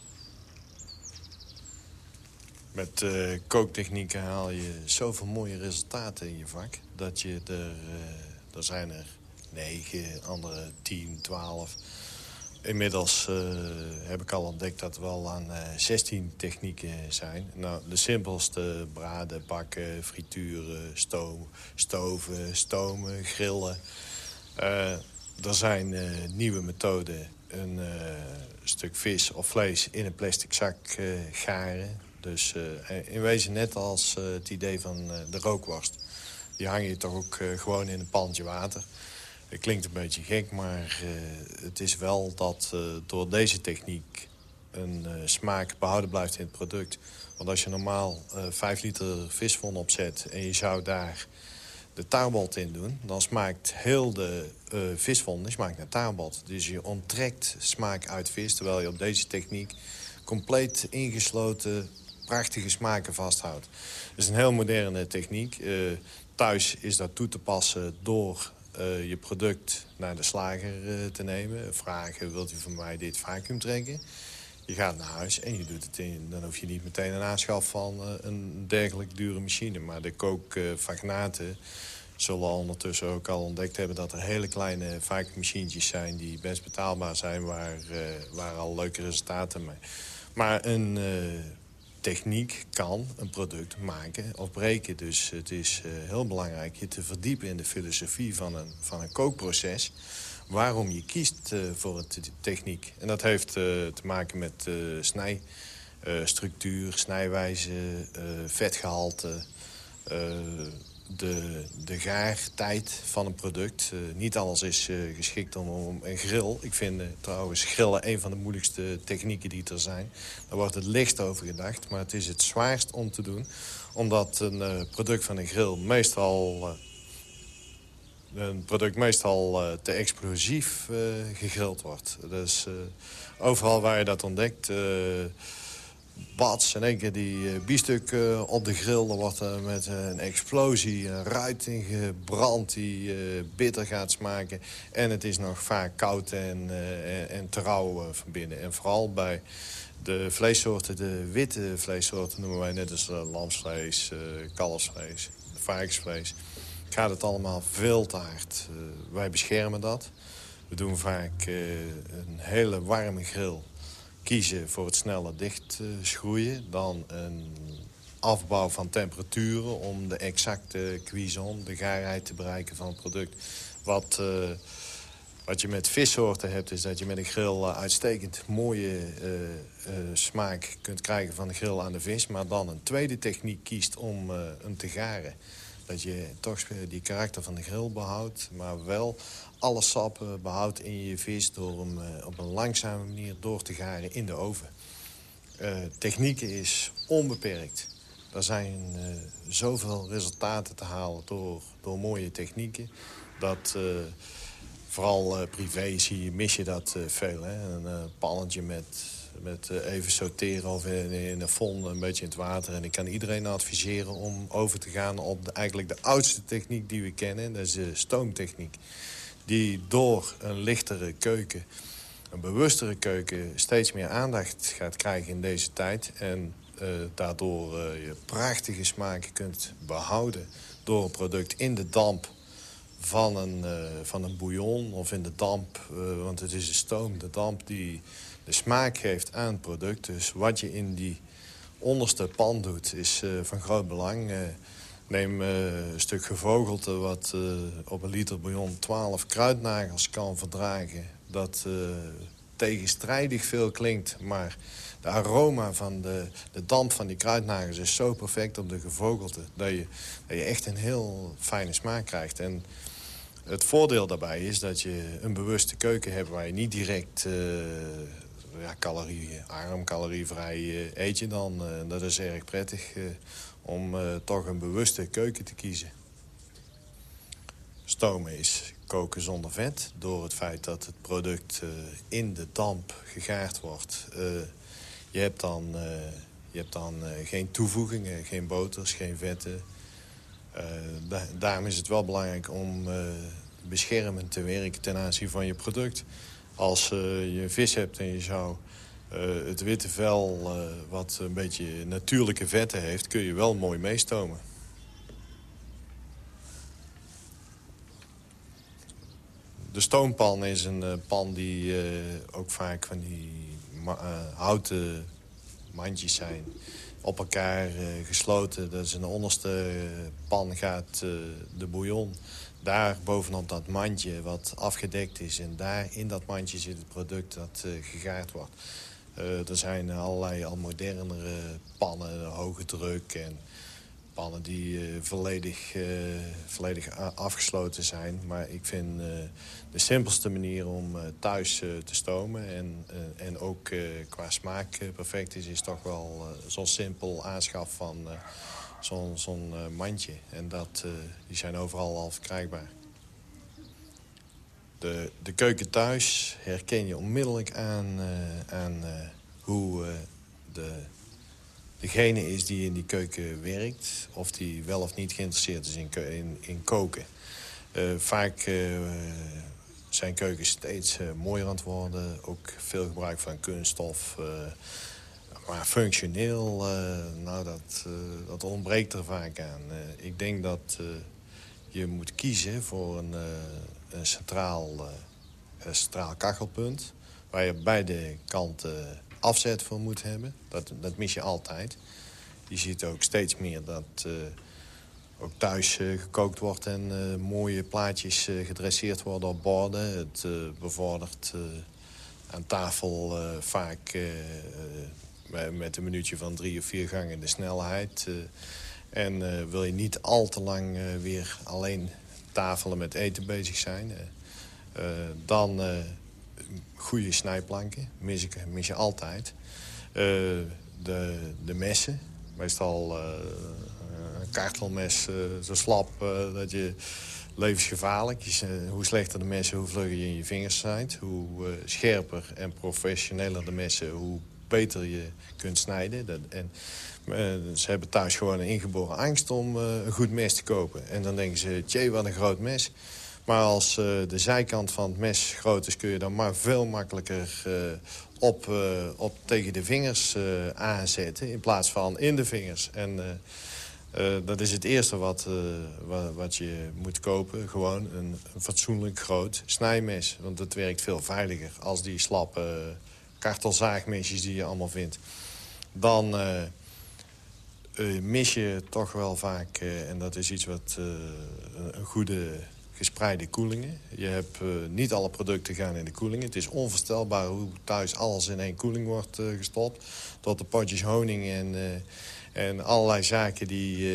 Met uh, kooktechnieken haal je zoveel mooie resultaten in je vak... dat je er, uh, er zijn er 9, andere 10, 12. Inmiddels uh, heb ik al ontdekt dat er wel aan 16 technieken zijn. Nou, de simpelste braden, bakken, frituren, stoom, stoven, stomen, grillen. er zijn nieuwe methoden. Een stuk vis of vlees in een plastic zak garen dus uh, in wezen net als uh, het idee van de rookworst. Die hang je toch ook gewoon in een pandje water. Het klinkt een beetje gek, maar het is wel dat door deze techniek... een smaak behouden blijft in het product. Want als je normaal 5 liter visvon opzet en je zou daar de taarbot in doen... dan smaakt heel de uh, visvon smaakt naar taarbot. Dus je onttrekt smaak uit vis, terwijl je op deze techniek compleet ingesloten prachtige smaken vasthoudt. Is een heel moderne techniek. Uh, thuis is dat toe te passen door uh, je product naar de slager uh, te nemen. Vragen, wilt u van mij dit vacuüm trekken? Je gaat naar huis en je doet het in. Dan hoef je niet meteen een aanschaf van een dergelijk dure machine. Maar de kookvagnaten zullen ondertussen ook al ontdekt hebben... dat er hele kleine vacuümmachientjes zijn die best betaalbaar zijn... waar, waar al leuke resultaten mee. Maar een techniek kan een product maken of breken. Dus het is uh, heel belangrijk je te verdiepen in de filosofie van een, van een kookproces. Waarom je kiest uh, voor een techniek. En dat heeft uh, te maken met snijstructuur, snijwijze, vetgehalte de, de gaartijd van een product. Uh, niet alles is uh, geschikt om, om, een grill. Ik vind uh, trouwens grillen een van de moeilijkste technieken die er zijn. Daar wordt het licht over gedacht, maar het is het zwaarst om te doen. Omdat een product van een grill meestal... een product meestal te explosief gegrild wordt. Dus overal waar je dat ontdekt bats. In één keer die uh, biefstuk uh, op de grill. Dan wordt er met een explosie een ruiting gebrand die bitter gaat smaken. En het is nog vaak koud en, en, en trouw van binnen. En vooral bij de vleessoorten, de witte vleessoorten noemen wij net als lamsvlees, kalfsvlees, varkensvlees. Gaat het allemaal veel te hard. wij beschermen dat. We doen vaak een hele warme grill kiezen voor het snelle dichtschroeien... dan een afbouw van temperaturen om de exacte cuisson, de gaarheid te bereiken van het product. Wat, uh, wat je met vissoorten hebt, is dat je met een grill uh, uitstekend mooie smaak kunt krijgen van de grill aan de vis. Maar dan een tweede techniek kiest om hem te garen. Dat je toch die karakter van de grill behoudt, maar wel alle sap behoudt in je vis... door hem eh, op een langzame manier door te garen in de oven. Uh, technieken is onbeperkt. Er zijn uh, zoveel resultaten te halen door, door mooie technieken... dat vooral privé zie je, mis je dat veel. Hè? Een pannetje met, met even sorteren of in, een fond een beetje in het water. En ik kan iedereen adviseren om over te gaan op eigenlijk de oudste techniek die we kennen. Dat is de stoomtechniek die door een lichtere keuken, een bewustere keuken... steeds meer aandacht gaat krijgen in deze tijd. En uh, daardoor uh, je prachtige smaken kunt behouden. door een product in de damp van een, uh, van een bouillon of in de damp. Want het is de stoom, de damp die de smaak geeft aan het product. Dus wat je in die onderste pan doet is van groot belang. Neem een stuk gevogelte wat op een liter bouillon 12 kruidnagels kan verdragen. Dat tegenstrijdig veel klinkt, maar de aroma van de, de damp van die kruidnagels is zo perfect op de gevogelte... dat je, dat je echt een heel fijne smaak krijgt. En het voordeel daarbij is dat je een bewuste keuken hebt... waar je niet direct uh, ja, caloriearm, calorievrij eet je dan. Dat is erg prettig om toch een bewuste keuken te kiezen. Stomen is koken zonder vet. Door het feit dat het product in de damp gegaard wordt... je hebt dan, je hebt dan geen toevoegingen, geen boters, geen vetten... Da daarom is het wel belangrijk om beschermend te werken ten aanzien van je product. Als uh, je vis hebt en je zou uh, het witte vel, uh, wat een beetje natuurlijke vetten heeft... kun je wel mooi meestomen. De stoompan is een pan die ook vaak van die houten mandjes zijn op elkaar gesloten. Dat is in de onderste pan gaat de bouillon daar bovenop dat mandje wat afgedekt is... en daar in dat mandje zit het product dat gegaard wordt. Uh, er zijn allerlei al modernere pannen, hoge druk... en pannen die uh, volledig, volledig afgesloten zijn. Maar ik vind de simpelste manier om thuis te stomen... en, en ook qua smaak perfect is, is toch wel zo'n simpel aanschaf van zo'n zo'n mandje. En dat, die zijn overal al verkrijgbaar. De, de keuken thuis herken je onmiddellijk aan, uh, aan hoe de, degene is die in die keuken werkt... of die wel of niet geïnteresseerd is in, in, koken. vaak zijn keukens steeds mooier aan het worden. Ook veel gebruik van kunststof... Maar functioneel, nou, dat, dat ontbreekt er vaak aan. Ik denk dat je moet kiezen voor een, een centraal, centraal kachelpunt... waar je beide kanten afzet voor moet hebben. Dat, dat mis je altijd. Je ziet ook steeds meer dat ook thuis gekookt wordt... en mooie plaatjes gedresseerd worden op borden. Het bevordert aan tafel vaak met een minuutje van drie of vier gangen de snelheid. Eh, en eh, wil je niet al te lang eh, weer alleen tafelen met eten bezig zijn... dan goede snijplanken, mis, ik, mis je altijd. de, de messen, meestal een kartelmes zo slap dat je levensgevaarlijk. hoe slechter de messen, hoe vlugger je in je vingers zijn. Hoe scherper en professioneler de messen, hoe beter je kunt snijden. Dat, en, ze hebben thuis gewoon een ingeboren angst om uh, een goed mes te kopen. En dan denken ze, tjee, wat een groot mes. Maar als uh, de zijkant van het mes groot is... kun je dan maar veel makkelijker op, op tegen de vingers aanzetten... in plaats van in de vingers. En dat is het eerste wat, wat, je moet kopen. Gewoon een, fatsoenlijk groot snijmes. Want het werkt veel veiliger als die slappe kartelzaagmesjes die je allemaal vindt... dan mis je toch wel vaak, uh, en dat is iets wat een goede gespreide koelingen. Je hebt niet alle producten gaan in de koelingen. Het is onvoorstelbaar hoe thuis alles in één koeling wordt gestopt. Tot de potjes honing en en allerlei zaken die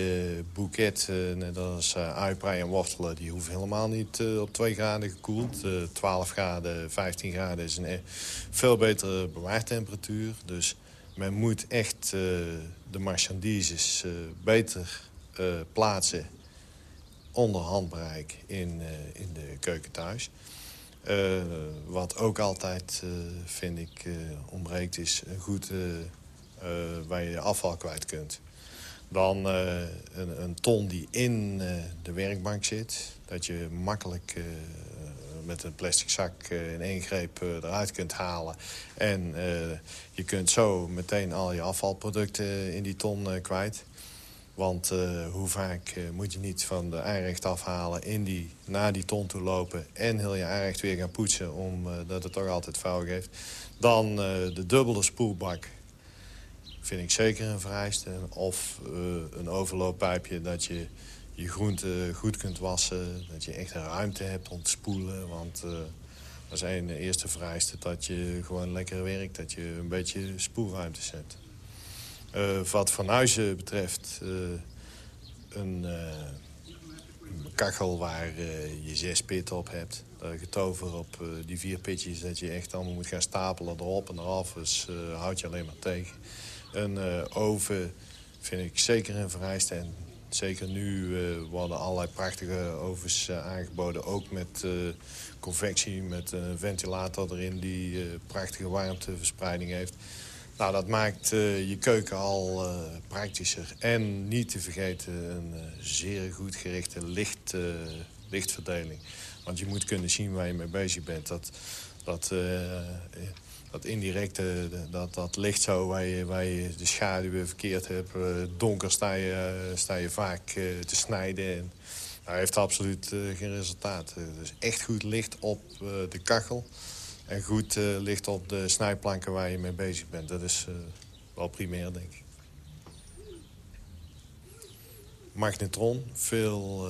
boeket, net als uiprei en wortelen... die hoeven helemaal niet op 2 graden gekoeld. 12 graden, 15 graden is een veel betere bewaartemperatuur. Dus men moet echt de marchandises beter plaatsen onder handbereik in, in de keuken thuis. wat ook altijd, vind ik, ontbreekt is een goed uh, waar je afval kwijt kunt. Dan uh, een, een, ton die in uh, de werkbank zit. Dat je makkelijk met een plastic zak in één greep eruit kunt halen. En je kunt zo meteen al je afvalproducten in die ton kwijt. Want hoe vaak moet je niet van de aanrecht afhalen... In die, naar die ton toe lopen en heel je aanrecht weer gaan poetsen... omdat het toch altijd vuil geeft. Dan de dubbele spoelbak vind ik zeker een vereiste. Of een overlooppijpje dat je je groenten goed kunt wassen. Dat je echt een ruimte hebt om te spoelen. Want uh, dat is een eerste vereiste dat je gewoon lekker werkt. Dat je een beetje spoelruimte zet. Uh, wat van huizen betreft... Uh, een, kachel waar je zes pitten op hebt. Dat getover op die vier pitjes dat je echt allemaal moet gaan stapelen erop en eraf. Dus houd je alleen maar tegen. Een oven vind ik zeker een vereiste. En Zeker nu uh, worden allerlei prachtige ovens uh, aangeboden. Ook met uh, convectie, met een ventilator erin die prachtige warmteverspreiding heeft. Nou, dat maakt je keuken al praktischer. En niet te vergeten een zeer goed gerichte licht, lichtverdeling. Want je moet kunnen zien waar je mee bezig bent. Dat, dat dat indirecte, dat, dat licht zo waar je, waar je de schaduwen verkeerd hebt. Eh, donker sta je, eh, sta je vaak eh, te snijden. En, heeft absoluut geen resultaat. dus echt goed licht op de kachel. En goed licht op de snijplanken waar je mee bezig bent. Dat is wel primair, denk ik. Magnetron, veel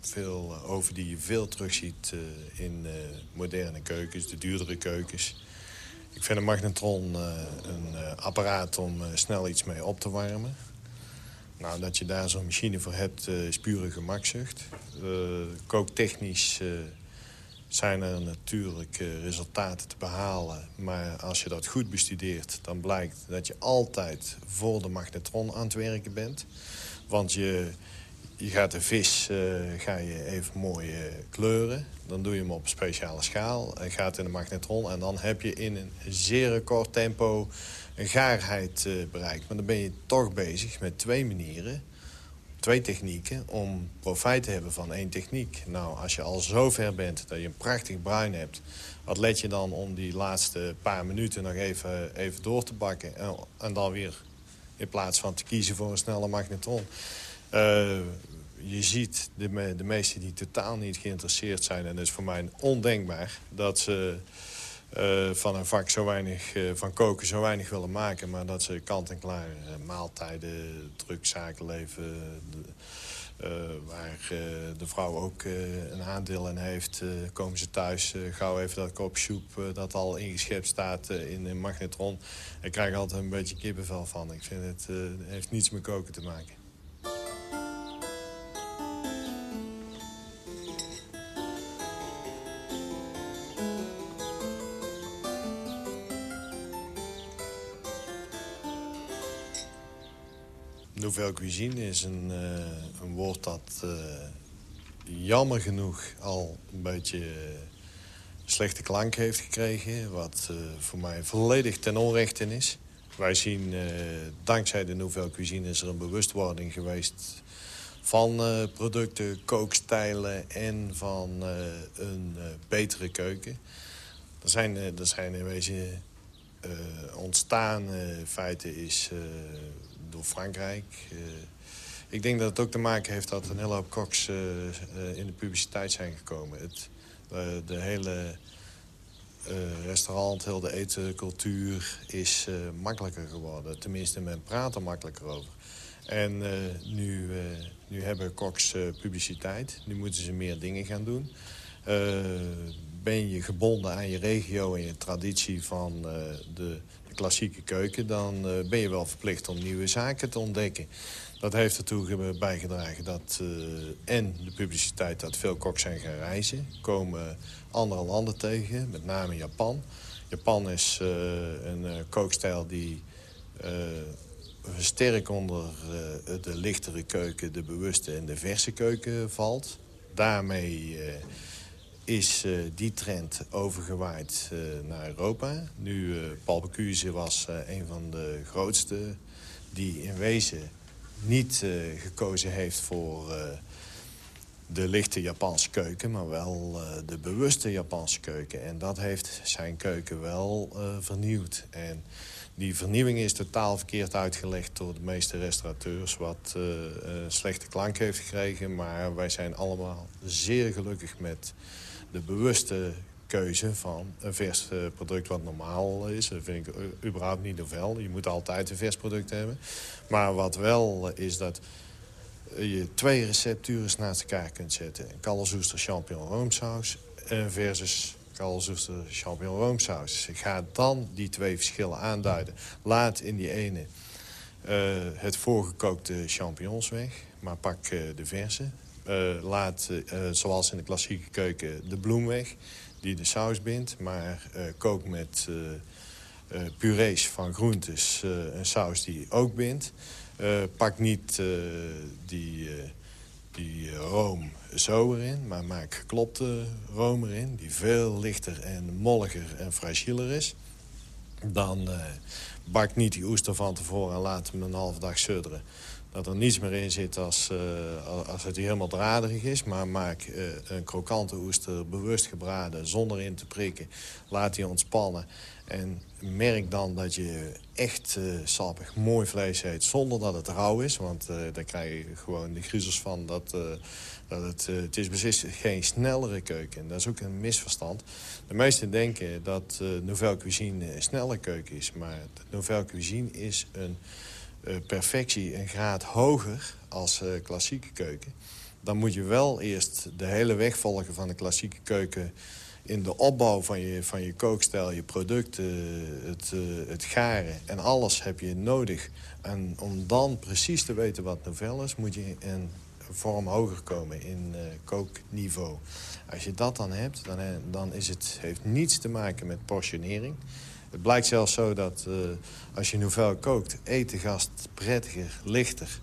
veel eh, over die je veel terugziet uh, in uh, moderne keukens, de duurdere keukens. Ik vind een magnetron een apparaat om snel iets mee op te warmen. Nou, dat je daar zo'n machine voor hebt, is pure gemakzucht. kooktechnisch zijn er natuurlijk resultaten te behalen. Maar als je dat goed bestudeert, dan blijkt dat je altijd voor de magnetron aan het werken bent. Want je je gaat de vis uh, ga je even mooi uh, kleuren. Dan doe je hem op een speciale schaal. En gaat in de magnetron. En dan heb je in een zeer kort tempo een gaarheid uh, bereikt. Maar dan ben je toch bezig met twee manieren. Twee technieken om profijt te hebben van één techniek. Nou, als je al zo ver bent dat je een prachtig bruin hebt... wat let je dan om die laatste paar minuten nog even, even door te bakken... En, dan weer in plaats van te kiezen voor een snelle magnetron... je ziet de, de meesten die totaal niet geïnteresseerd zijn... en het is voor mij ondenkbaar dat ze uh, van een vak zo weinig, uh, van koken zo weinig willen maken... maar dat ze kant-en-klaar maaltijden, drukzaken leven... waar de vrouw ook een aandeel in heeft, komen ze thuis. gauw even dat kop soep dat al ingeschept staat in een magnetron. Ik krijg altijd een beetje kippenvel van. Ik vind het heeft niets met koken te maken. Nouvelle cuisine is een, uh, een woord dat uh, jammer genoeg al een beetje uh, slechte klank heeft gekregen. Wat voor mij volledig ten onrechte is. Wij zien, dankzij de Nouvelle cuisine is er een bewustwording geweest van producten, kookstijlen en van een betere keuken. Er zijn, er zijn in wezen ontstaan feiten is door Frankrijk. Eh, ik denk dat het ook te maken heeft dat een hele hoop koks eh, eh, in de publiciteit zijn gekomen. Het, de hele restaurant, heel de etencultuur is makkelijker geworden. Tenminste, men praat er makkelijker over. En nu, nu hebben koks publiciteit. Nu moeten ze meer dingen gaan doen. ben je gebonden aan je regio en je traditie van de klassieke keuken... dan uh, ben je wel verplicht om nieuwe zaken te ontdekken. Dat heeft ertoe bijgedragen dat... Uh, en de publiciteit dat veel koks zijn gaan reizen. Komen andere landen tegen, met name Japan. Japan is uh, een kookstijl die sterk onder de lichtere keuken... de bewuste en de verse keuken valt. Daarmee is uh, die trend overgewaaid uh, naar Europa. Nu, uh, Paul Bocuse was een van de grootste die in wezen niet gekozen heeft voor de lichte Japanse keuken, maar wel de bewuste Japanse keuken. En dat heeft zijn keuken wel vernieuwd. En die vernieuwing is totaal verkeerd uitgelegd door de meeste restaurateurs... wat een slechte klank heeft gekregen. Maar wij zijn allemaal zeer gelukkig met de bewuste keuze van een vers eh, product wat normaal is. Dat vind ik überhaupt niet novel. Je moet altijd een vers product hebben. Maar wat wel is dat je twee receptures naast elkaar kunt zetten. Kalfsoester champignon roomsaus versus kalfsoester champignon roomsaus. Ik ga dan die twee verschillen aanduiden. Laat in die ene uh, het voorgekookte champignons weg, maar pak uh, de verse. Uh, laat, zoals in de klassieke keuken, de bloem weg, die de saus bindt. Maar kook met purees van groentes, een saus die ook bindt. pak niet die die room zo erin, maar maak geklopte room erin... die veel lichter en molliger en fragieler is. Dan bak niet die oester van tevoren en laat hem een halve dag sudderen. Dat er niets meer in zit als, uh, als het helemaal draderig is. Maar maak uh, een krokante oester bewust gebraden zonder in te prikken. Laat die ontspannen. En merk dan dat je echt uh, sappig mooi vlees eet zonder dat het rauw is. Want daar krijg je gewoon de griezels van. Dat, dat het, het is beslist geen snellere keuken. En dat is ook een misverstand. De meesten denken dat Nouvelle Cuisine een snelle keuken is. Maar Nouvelle Cuisine is een perfectie, een graad hoger als klassieke keuken. Dan moet je wel eerst de hele weg volgen van de klassieke keuken in de opbouw van je, van je kookstijl, je producten, het, uh, het garen en alles heb je nodig. En om dan precies te weten wat novelle is, moet je een vorm hoger komen in kookniveau. Als je dat dan hebt, dan, eh, dan is het, heeft niets te maken met portionering. Het blijkt zelfs zo dat uh, als je novel kookt, de gast prettiger, lichter,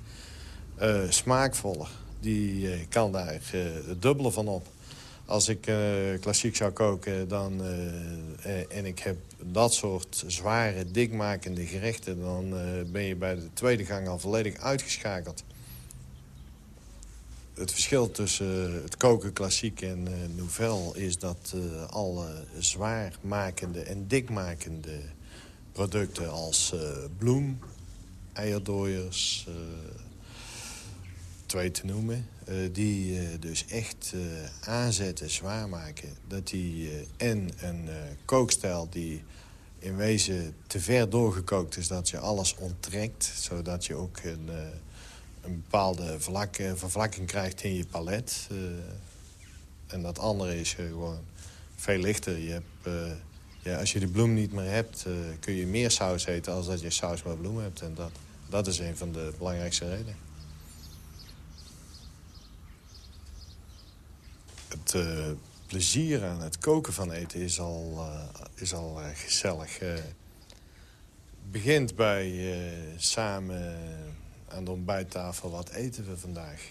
smaakvoller. Die kan daar het dubbele van op. Als ik klassiek zou koken dan, en ik heb dat soort zware, dikmakende gerechten... dan ben je bij de tweede gang al volledig uitgeschakeld. Het verschil tussen het koken klassiek en nouvelle... is dat alle zwaarmakende en dikmakende producten als bloem, eierdooiers twee te noemen... Die dus echt aanzetten, zwaar maken... dat die en een kookstijl die in wezen te ver doorgekookt is... dat je alles onttrekt, zodat je ook een, een bepaalde vlak, vervlakking krijgt in je palet. en dat andere is gewoon veel lichter. Je hebt, ja, als je de bloem niet meer hebt, kun je meer saus eten... als dat je saus met bloem hebt. En dat, dat is een van de belangrijkste redenen. het plezier aan het koken van eten is al, is al gezellig. het begint bij samen aan de ontbijttafel wat eten we vandaag.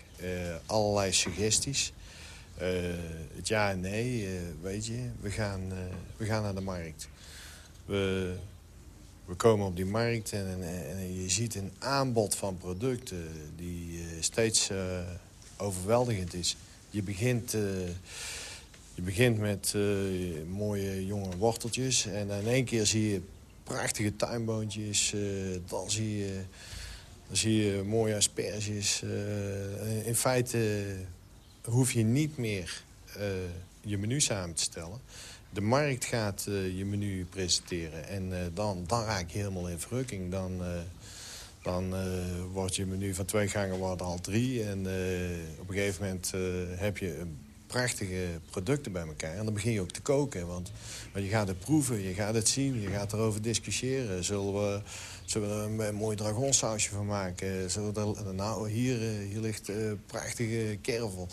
allerlei suggesties. het ja en nee, weet je, we gaan, we gaan naar de markt. We, we komen op die markt en, en, je ziet een aanbod van producten... die steeds overweldigend is. Je begint, je begint met mooie jonge worteltjes. En in één keer zie je prachtige tuinboontjes. Dan zie je, dan zie je mooie asperges. in feite hoef je niet meer je menu samen te stellen. De markt gaat je menu presenteren. En dan, dan raak je helemaal in verrukking. Dan dan wordt je menu van twee gangen wordt al drie. En op een gegeven moment heb je prachtige producten bij elkaar. En dan begin je ook te koken. Want, want je gaat het proeven, je gaat het zien, je gaat erover discussiëren. Zullen we, zullen we een, een mooi dragonsausje van maken? Zullen we er, nou, hier, hier ligt prachtige kervel.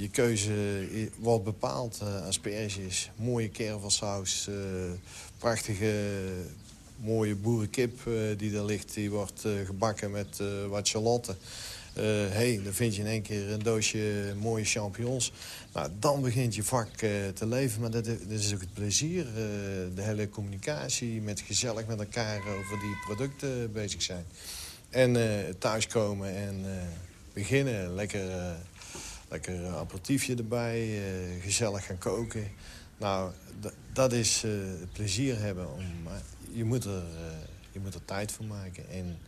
je keuze wordt bepaald. asperges, mooie kervelsaus, prachtige mooie boerenkip uh, die er ligt. Die wordt uh, gebakken met uh, wat shalotten. hey, dan vind je in één keer een doosje mooie champignons. Nou, dan begint je vak te leven. Maar dat, is ook het plezier. de hele communicatie, met gezellig met elkaar over die producten bezig zijn. En thuiskomen en beginnen. Lekker, Lekker aperitiefje erbij, gezellig gaan koken. Nou, dat is het plezier hebben. Om, je, moet er, je moet er tijd voor maken. En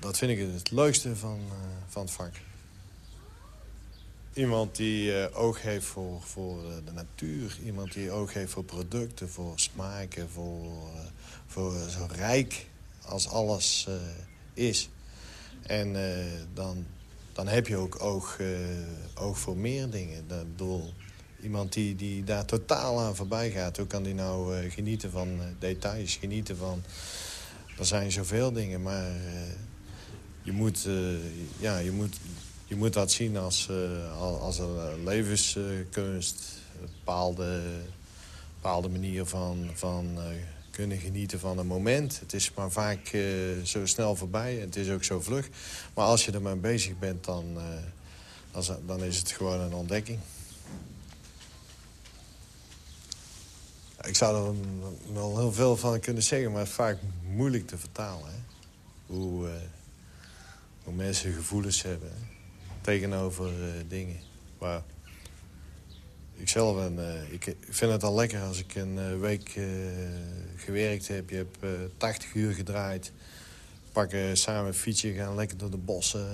dat vind ik het leukste van, van het vak. Iemand die uh, oog heeft voor, voor uh, de natuur. Iemand die oog heeft voor producten, voor smaken, voor, voor zo rijk als alles is. En dan, dan heb je ook oog, oog voor meer dingen. Dat bedoel, iemand die, die daar totaal aan voorbij gaat. Hoe kan die nou genieten van details, genieten van... Er zijn zoveel dingen, maar je moet, ja, je moet je moet dat zien als, uh, als een levenskunst. Een bepaalde, bepaalde manier van, van kunnen genieten van een moment. Het is maar vaak zo snel voorbij. Het is ook zo vlug. Maar als je er maar bezig bent, dan, dan is het gewoon een ontdekking. Ik zou er wel heel veel van kunnen zeggen, maar vaak moeilijk te vertalen. Hè? Hoe, hoe mensen gevoelens hebben tegenover uh, dingen. Maar ik zelf ben, uh, ik vind het al lekker als ik een week gewerkt heb. Je hebt 80 uur gedraaid. Pakken samen fietsen, gaan lekker door de bossen.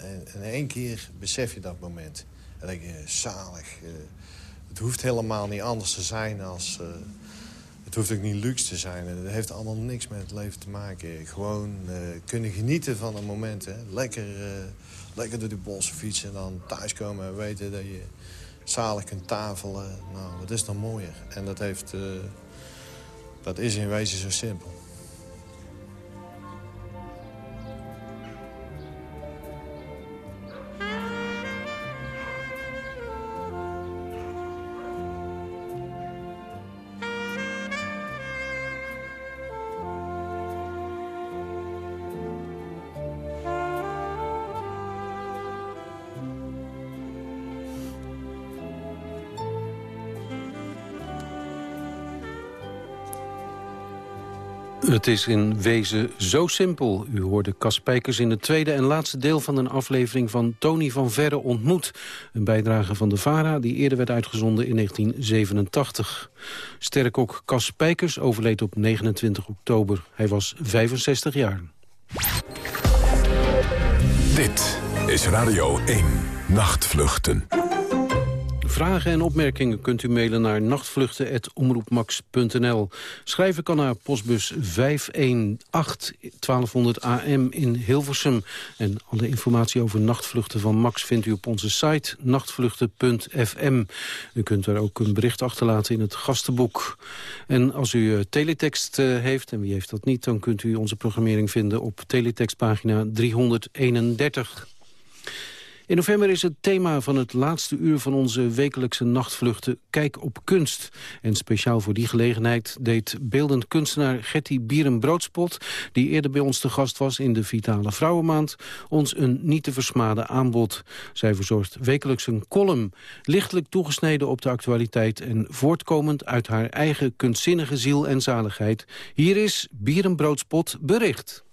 En, en, één keer besef je dat moment. En denk je, zalig. Het hoeft helemaal niet anders te zijn als... het hoeft ook niet luxe te zijn. Het heeft allemaal niks met het leven te maken. Gewoon kunnen genieten van een moment. Hè. Lekker lekker door die bossen fietsen en dan thuiskomen en weten dat je zalig kunt tafelen. Nou, wat is dan mooier? En dat, heeft, dat is in wezen zo simpel. Het is in wezen zo simpel. U hoorde Cas in het tweede en laatste deel van een aflevering van Tony van Verre ontmoet. Een bijdrage van de VARA die eerder werd uitgezonden in 1987. Sterkok Cas overleed op 29 oktober. Hij was 65 jaar. Dit is Radio 1 Nachtvluchten. Vragen en opmerkingen kunt u mailen naar nachtvluchten.omroepmax.nl. Schrijven kan naar postbus 518 1200 AM in Hilversum. En alle informatie over nachtvluchten van Max vindt u op onze site nachtvluchten.fm. U kunt er ook een bericht achterlaten in het gastenboek. En als u eh, teletext eh, heeft, en wie heeft dat niet... dan kunt u onze programmering vinden op teletextpagina 331. In november is het thema van het laatste uur van onze wekelijkse nachtvluchten Kijk op kunst. En speciaal voor die gelegenheid deed beeldend kunstenaar Getty Bierenbroodspot... die eerder bij ons te gast was in de Vitale Vrouwenmaand... ons een niet te versmaden aanbod. Zij verzorgt wekelijks een column, lichtelijk toegesneden op de actualiteit... en voortkomend uit haar eigen kunstzinnige ziel en zaligheid. Hier is Bierenbroodspot bericht.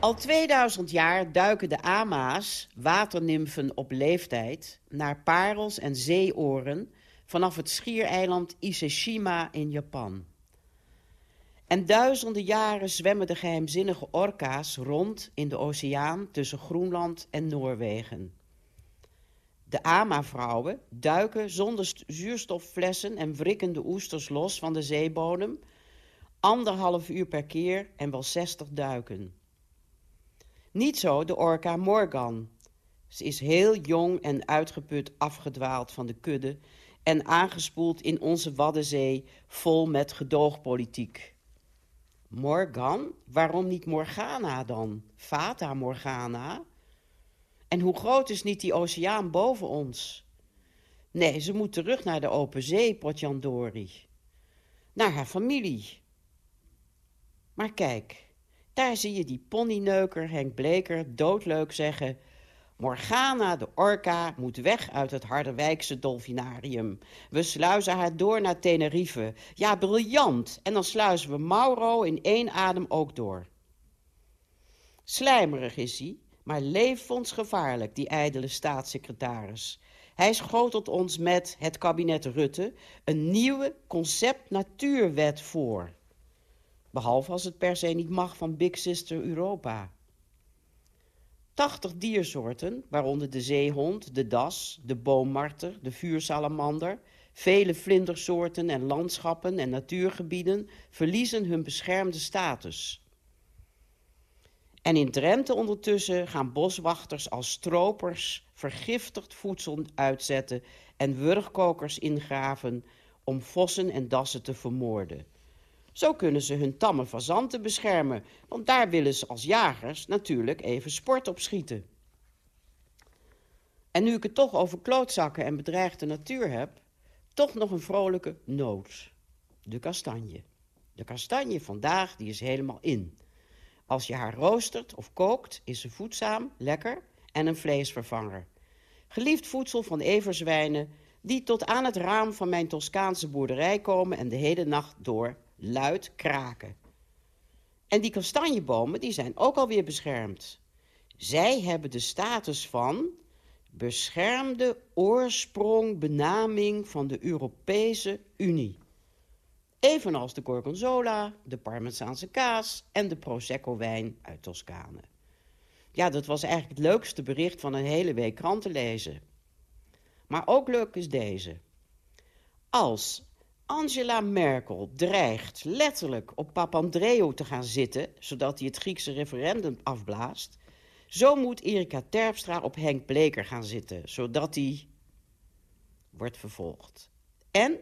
Al 2000 jaar duiken de ama's, waternimfen op leeftijd, naar parels en zeeoren vanaf het schiereiland Iseshima in Japan. En duizenden jaren zwemmen de geheimzinnige orka's rond in de oceaan tussen Groenland en Noorwegen. De ama-vrouwen duiken zonder zuurstofflessen en wrikkende oesters los van de zeebodem, anderhalf uur per keer en wel zestig duiken. Niet zo de orka Morgan. Ze is heel jong en uitgeput afgedwaald van de kudde en aangespoeld in onze Waddenzee vol met gedoogpolitiek. Morgan? Waarom niet Morgana dan? Fata Morgana? En hoe groot is niet die oceaan boven ons? Nee, ze moet terug naar de open zee, Potjandori. Naar haar familie. Maar kijk, daar zie je die ponyneuker Henk Bleker doodleuk zeggen... Morgana, de orka, moet weg uit het Harderwijkse dolfinarium. We sluizen haar door naar Tenerife. Ja, briljant. En dan sluizen we Mauro in één adem ook door. Slijmerig is hij, Maar levensgevaarlijk, die ijdele staatssecretaris. Hij schotelt ons met het kabinet Rutte een nieuwe concept natuurwet voor. Behalve als het per se niet mag van Big Sister Europa. 80 diersoorten, waaronder de zeehond, de das, de boommarter, de vuursalamander, vele vlindersoorten en landschappen en natuurgebieden verliezen hun beschermde status. En in Drenthe ondertussen gaan boswachters als stropers vergiftigd voedsel uitzetten en wurgkokers ingraven om vossen en dassen te vermoorden. Zo kunnen ze hun tamme fazanten beschermen, want daar willen ze als jagers natuurlijk even sport op schieten. En nu ik het toch over klootzakken en bedreigde natuur heb, toch nog een vrolijke noot. De kastanje. De kastanje vandaag die is helemaal in. Als je haar roostert of kookt, is ze voedzaam, lekker en een vleesvervanger. Geliefd voedsel van everzwijnen die tot aan het raam van mijn Toscaanse boerderij komen en de hele nacht door luid kraken. En die kastanjebomen die zijn ook alweer beschermd. Zij hebben de status van beschermde oorsprongbenaming van de Europese Unie. Evenals de gorgonzola, de parmezaanse kaas en de prosecco-wijn uit Toscane. Ja, dat was eigenlijk het leukste bericht van een hele week kranten lezen. Maar ook leuk is deze. Als Angela Merkel dreigt letterlijk op Papandreou te gaan zitten... zodat hij het Griekse referendum afblaast... zo moet Erika Terpstra op Henk Bleker gaan zitten... zodat hij wordt vervolgd. En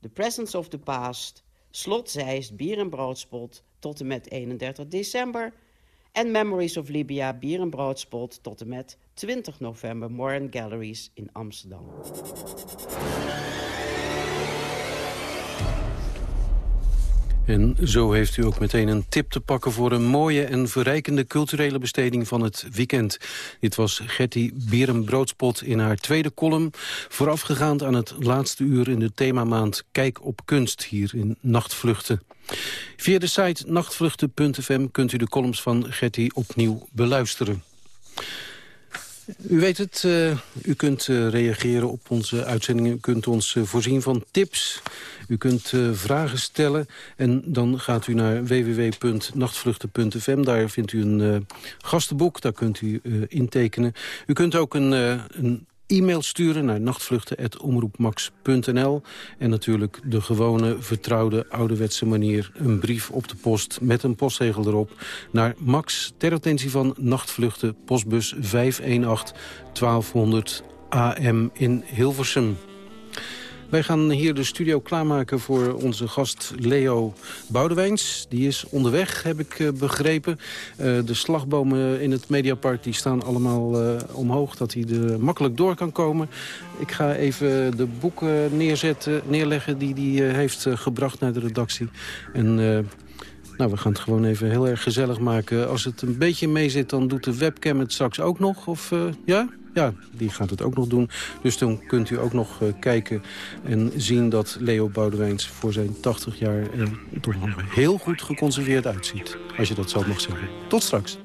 The Presence of the Past, Slot Zeist, Bier en Broodspot... tot en met 31 december... en Memories of Libya, Bier en Broodspot... tot en met 20 november, Modern Galleries in Amsterdam. En zo heeft u ook meteen een tip te pakken voor een mooie en verrijkende culturele besteding van het weekend. Dit was Gertie Bierenbroodspot in haar tweede column, voorafgegaand aan het laatste uur in de themamaand Kijk op kunst hier in Nachtvluchten. Via de site nachtvluchten.fm kunt u de columns van Gertie opnieuw beluisteren. U weet het, uh, u kunt uh, reageren op onze uitzendingen. U kunt ons uh, voorzien van tips. U kunt vragen stellen. En dan gaat u naar www.nachtvluchten.fm. Daar vindt u een gastenboek. Daar kunt u intekenen. U kunt ook een, een e-mail sturen naar nachtvluchten.omroepmax.nl. En natuurlijk de gewone, vertrouwde, ouderwetse manier... een brief op de post met een postzegel erop... naar Max ter attentie van Nachtvluchten, postbus 518 1200 AM in Hilversum. Wij gaan hier de studio klaarmaken voor onze gast Leo Boudewijns. Die is onderweg, heb ik uh, begrepen. Uh, de slagbomen in het Mediapark die staan allemaal uh, omhoog... dat hij er makkelijk door kan komen. Ik ga even de boeken neerzetten, neerleggen die hij heeft gebracht naar de redactie. En... Nou, we gaan het gewoon even heel erg gezellig maken. Als het een beetje mee zit, dan doet de webcam het straks ook nog. Of ja? Ja, die gaat het ook nog doen. Dus dan kunt u ook nog uh, kijken en zien dat Leo Boudewijns voor zijn 80 jaar er toch heel goed geconserveerd uitziet. Als je dat zo mag zeggen. Tot straks.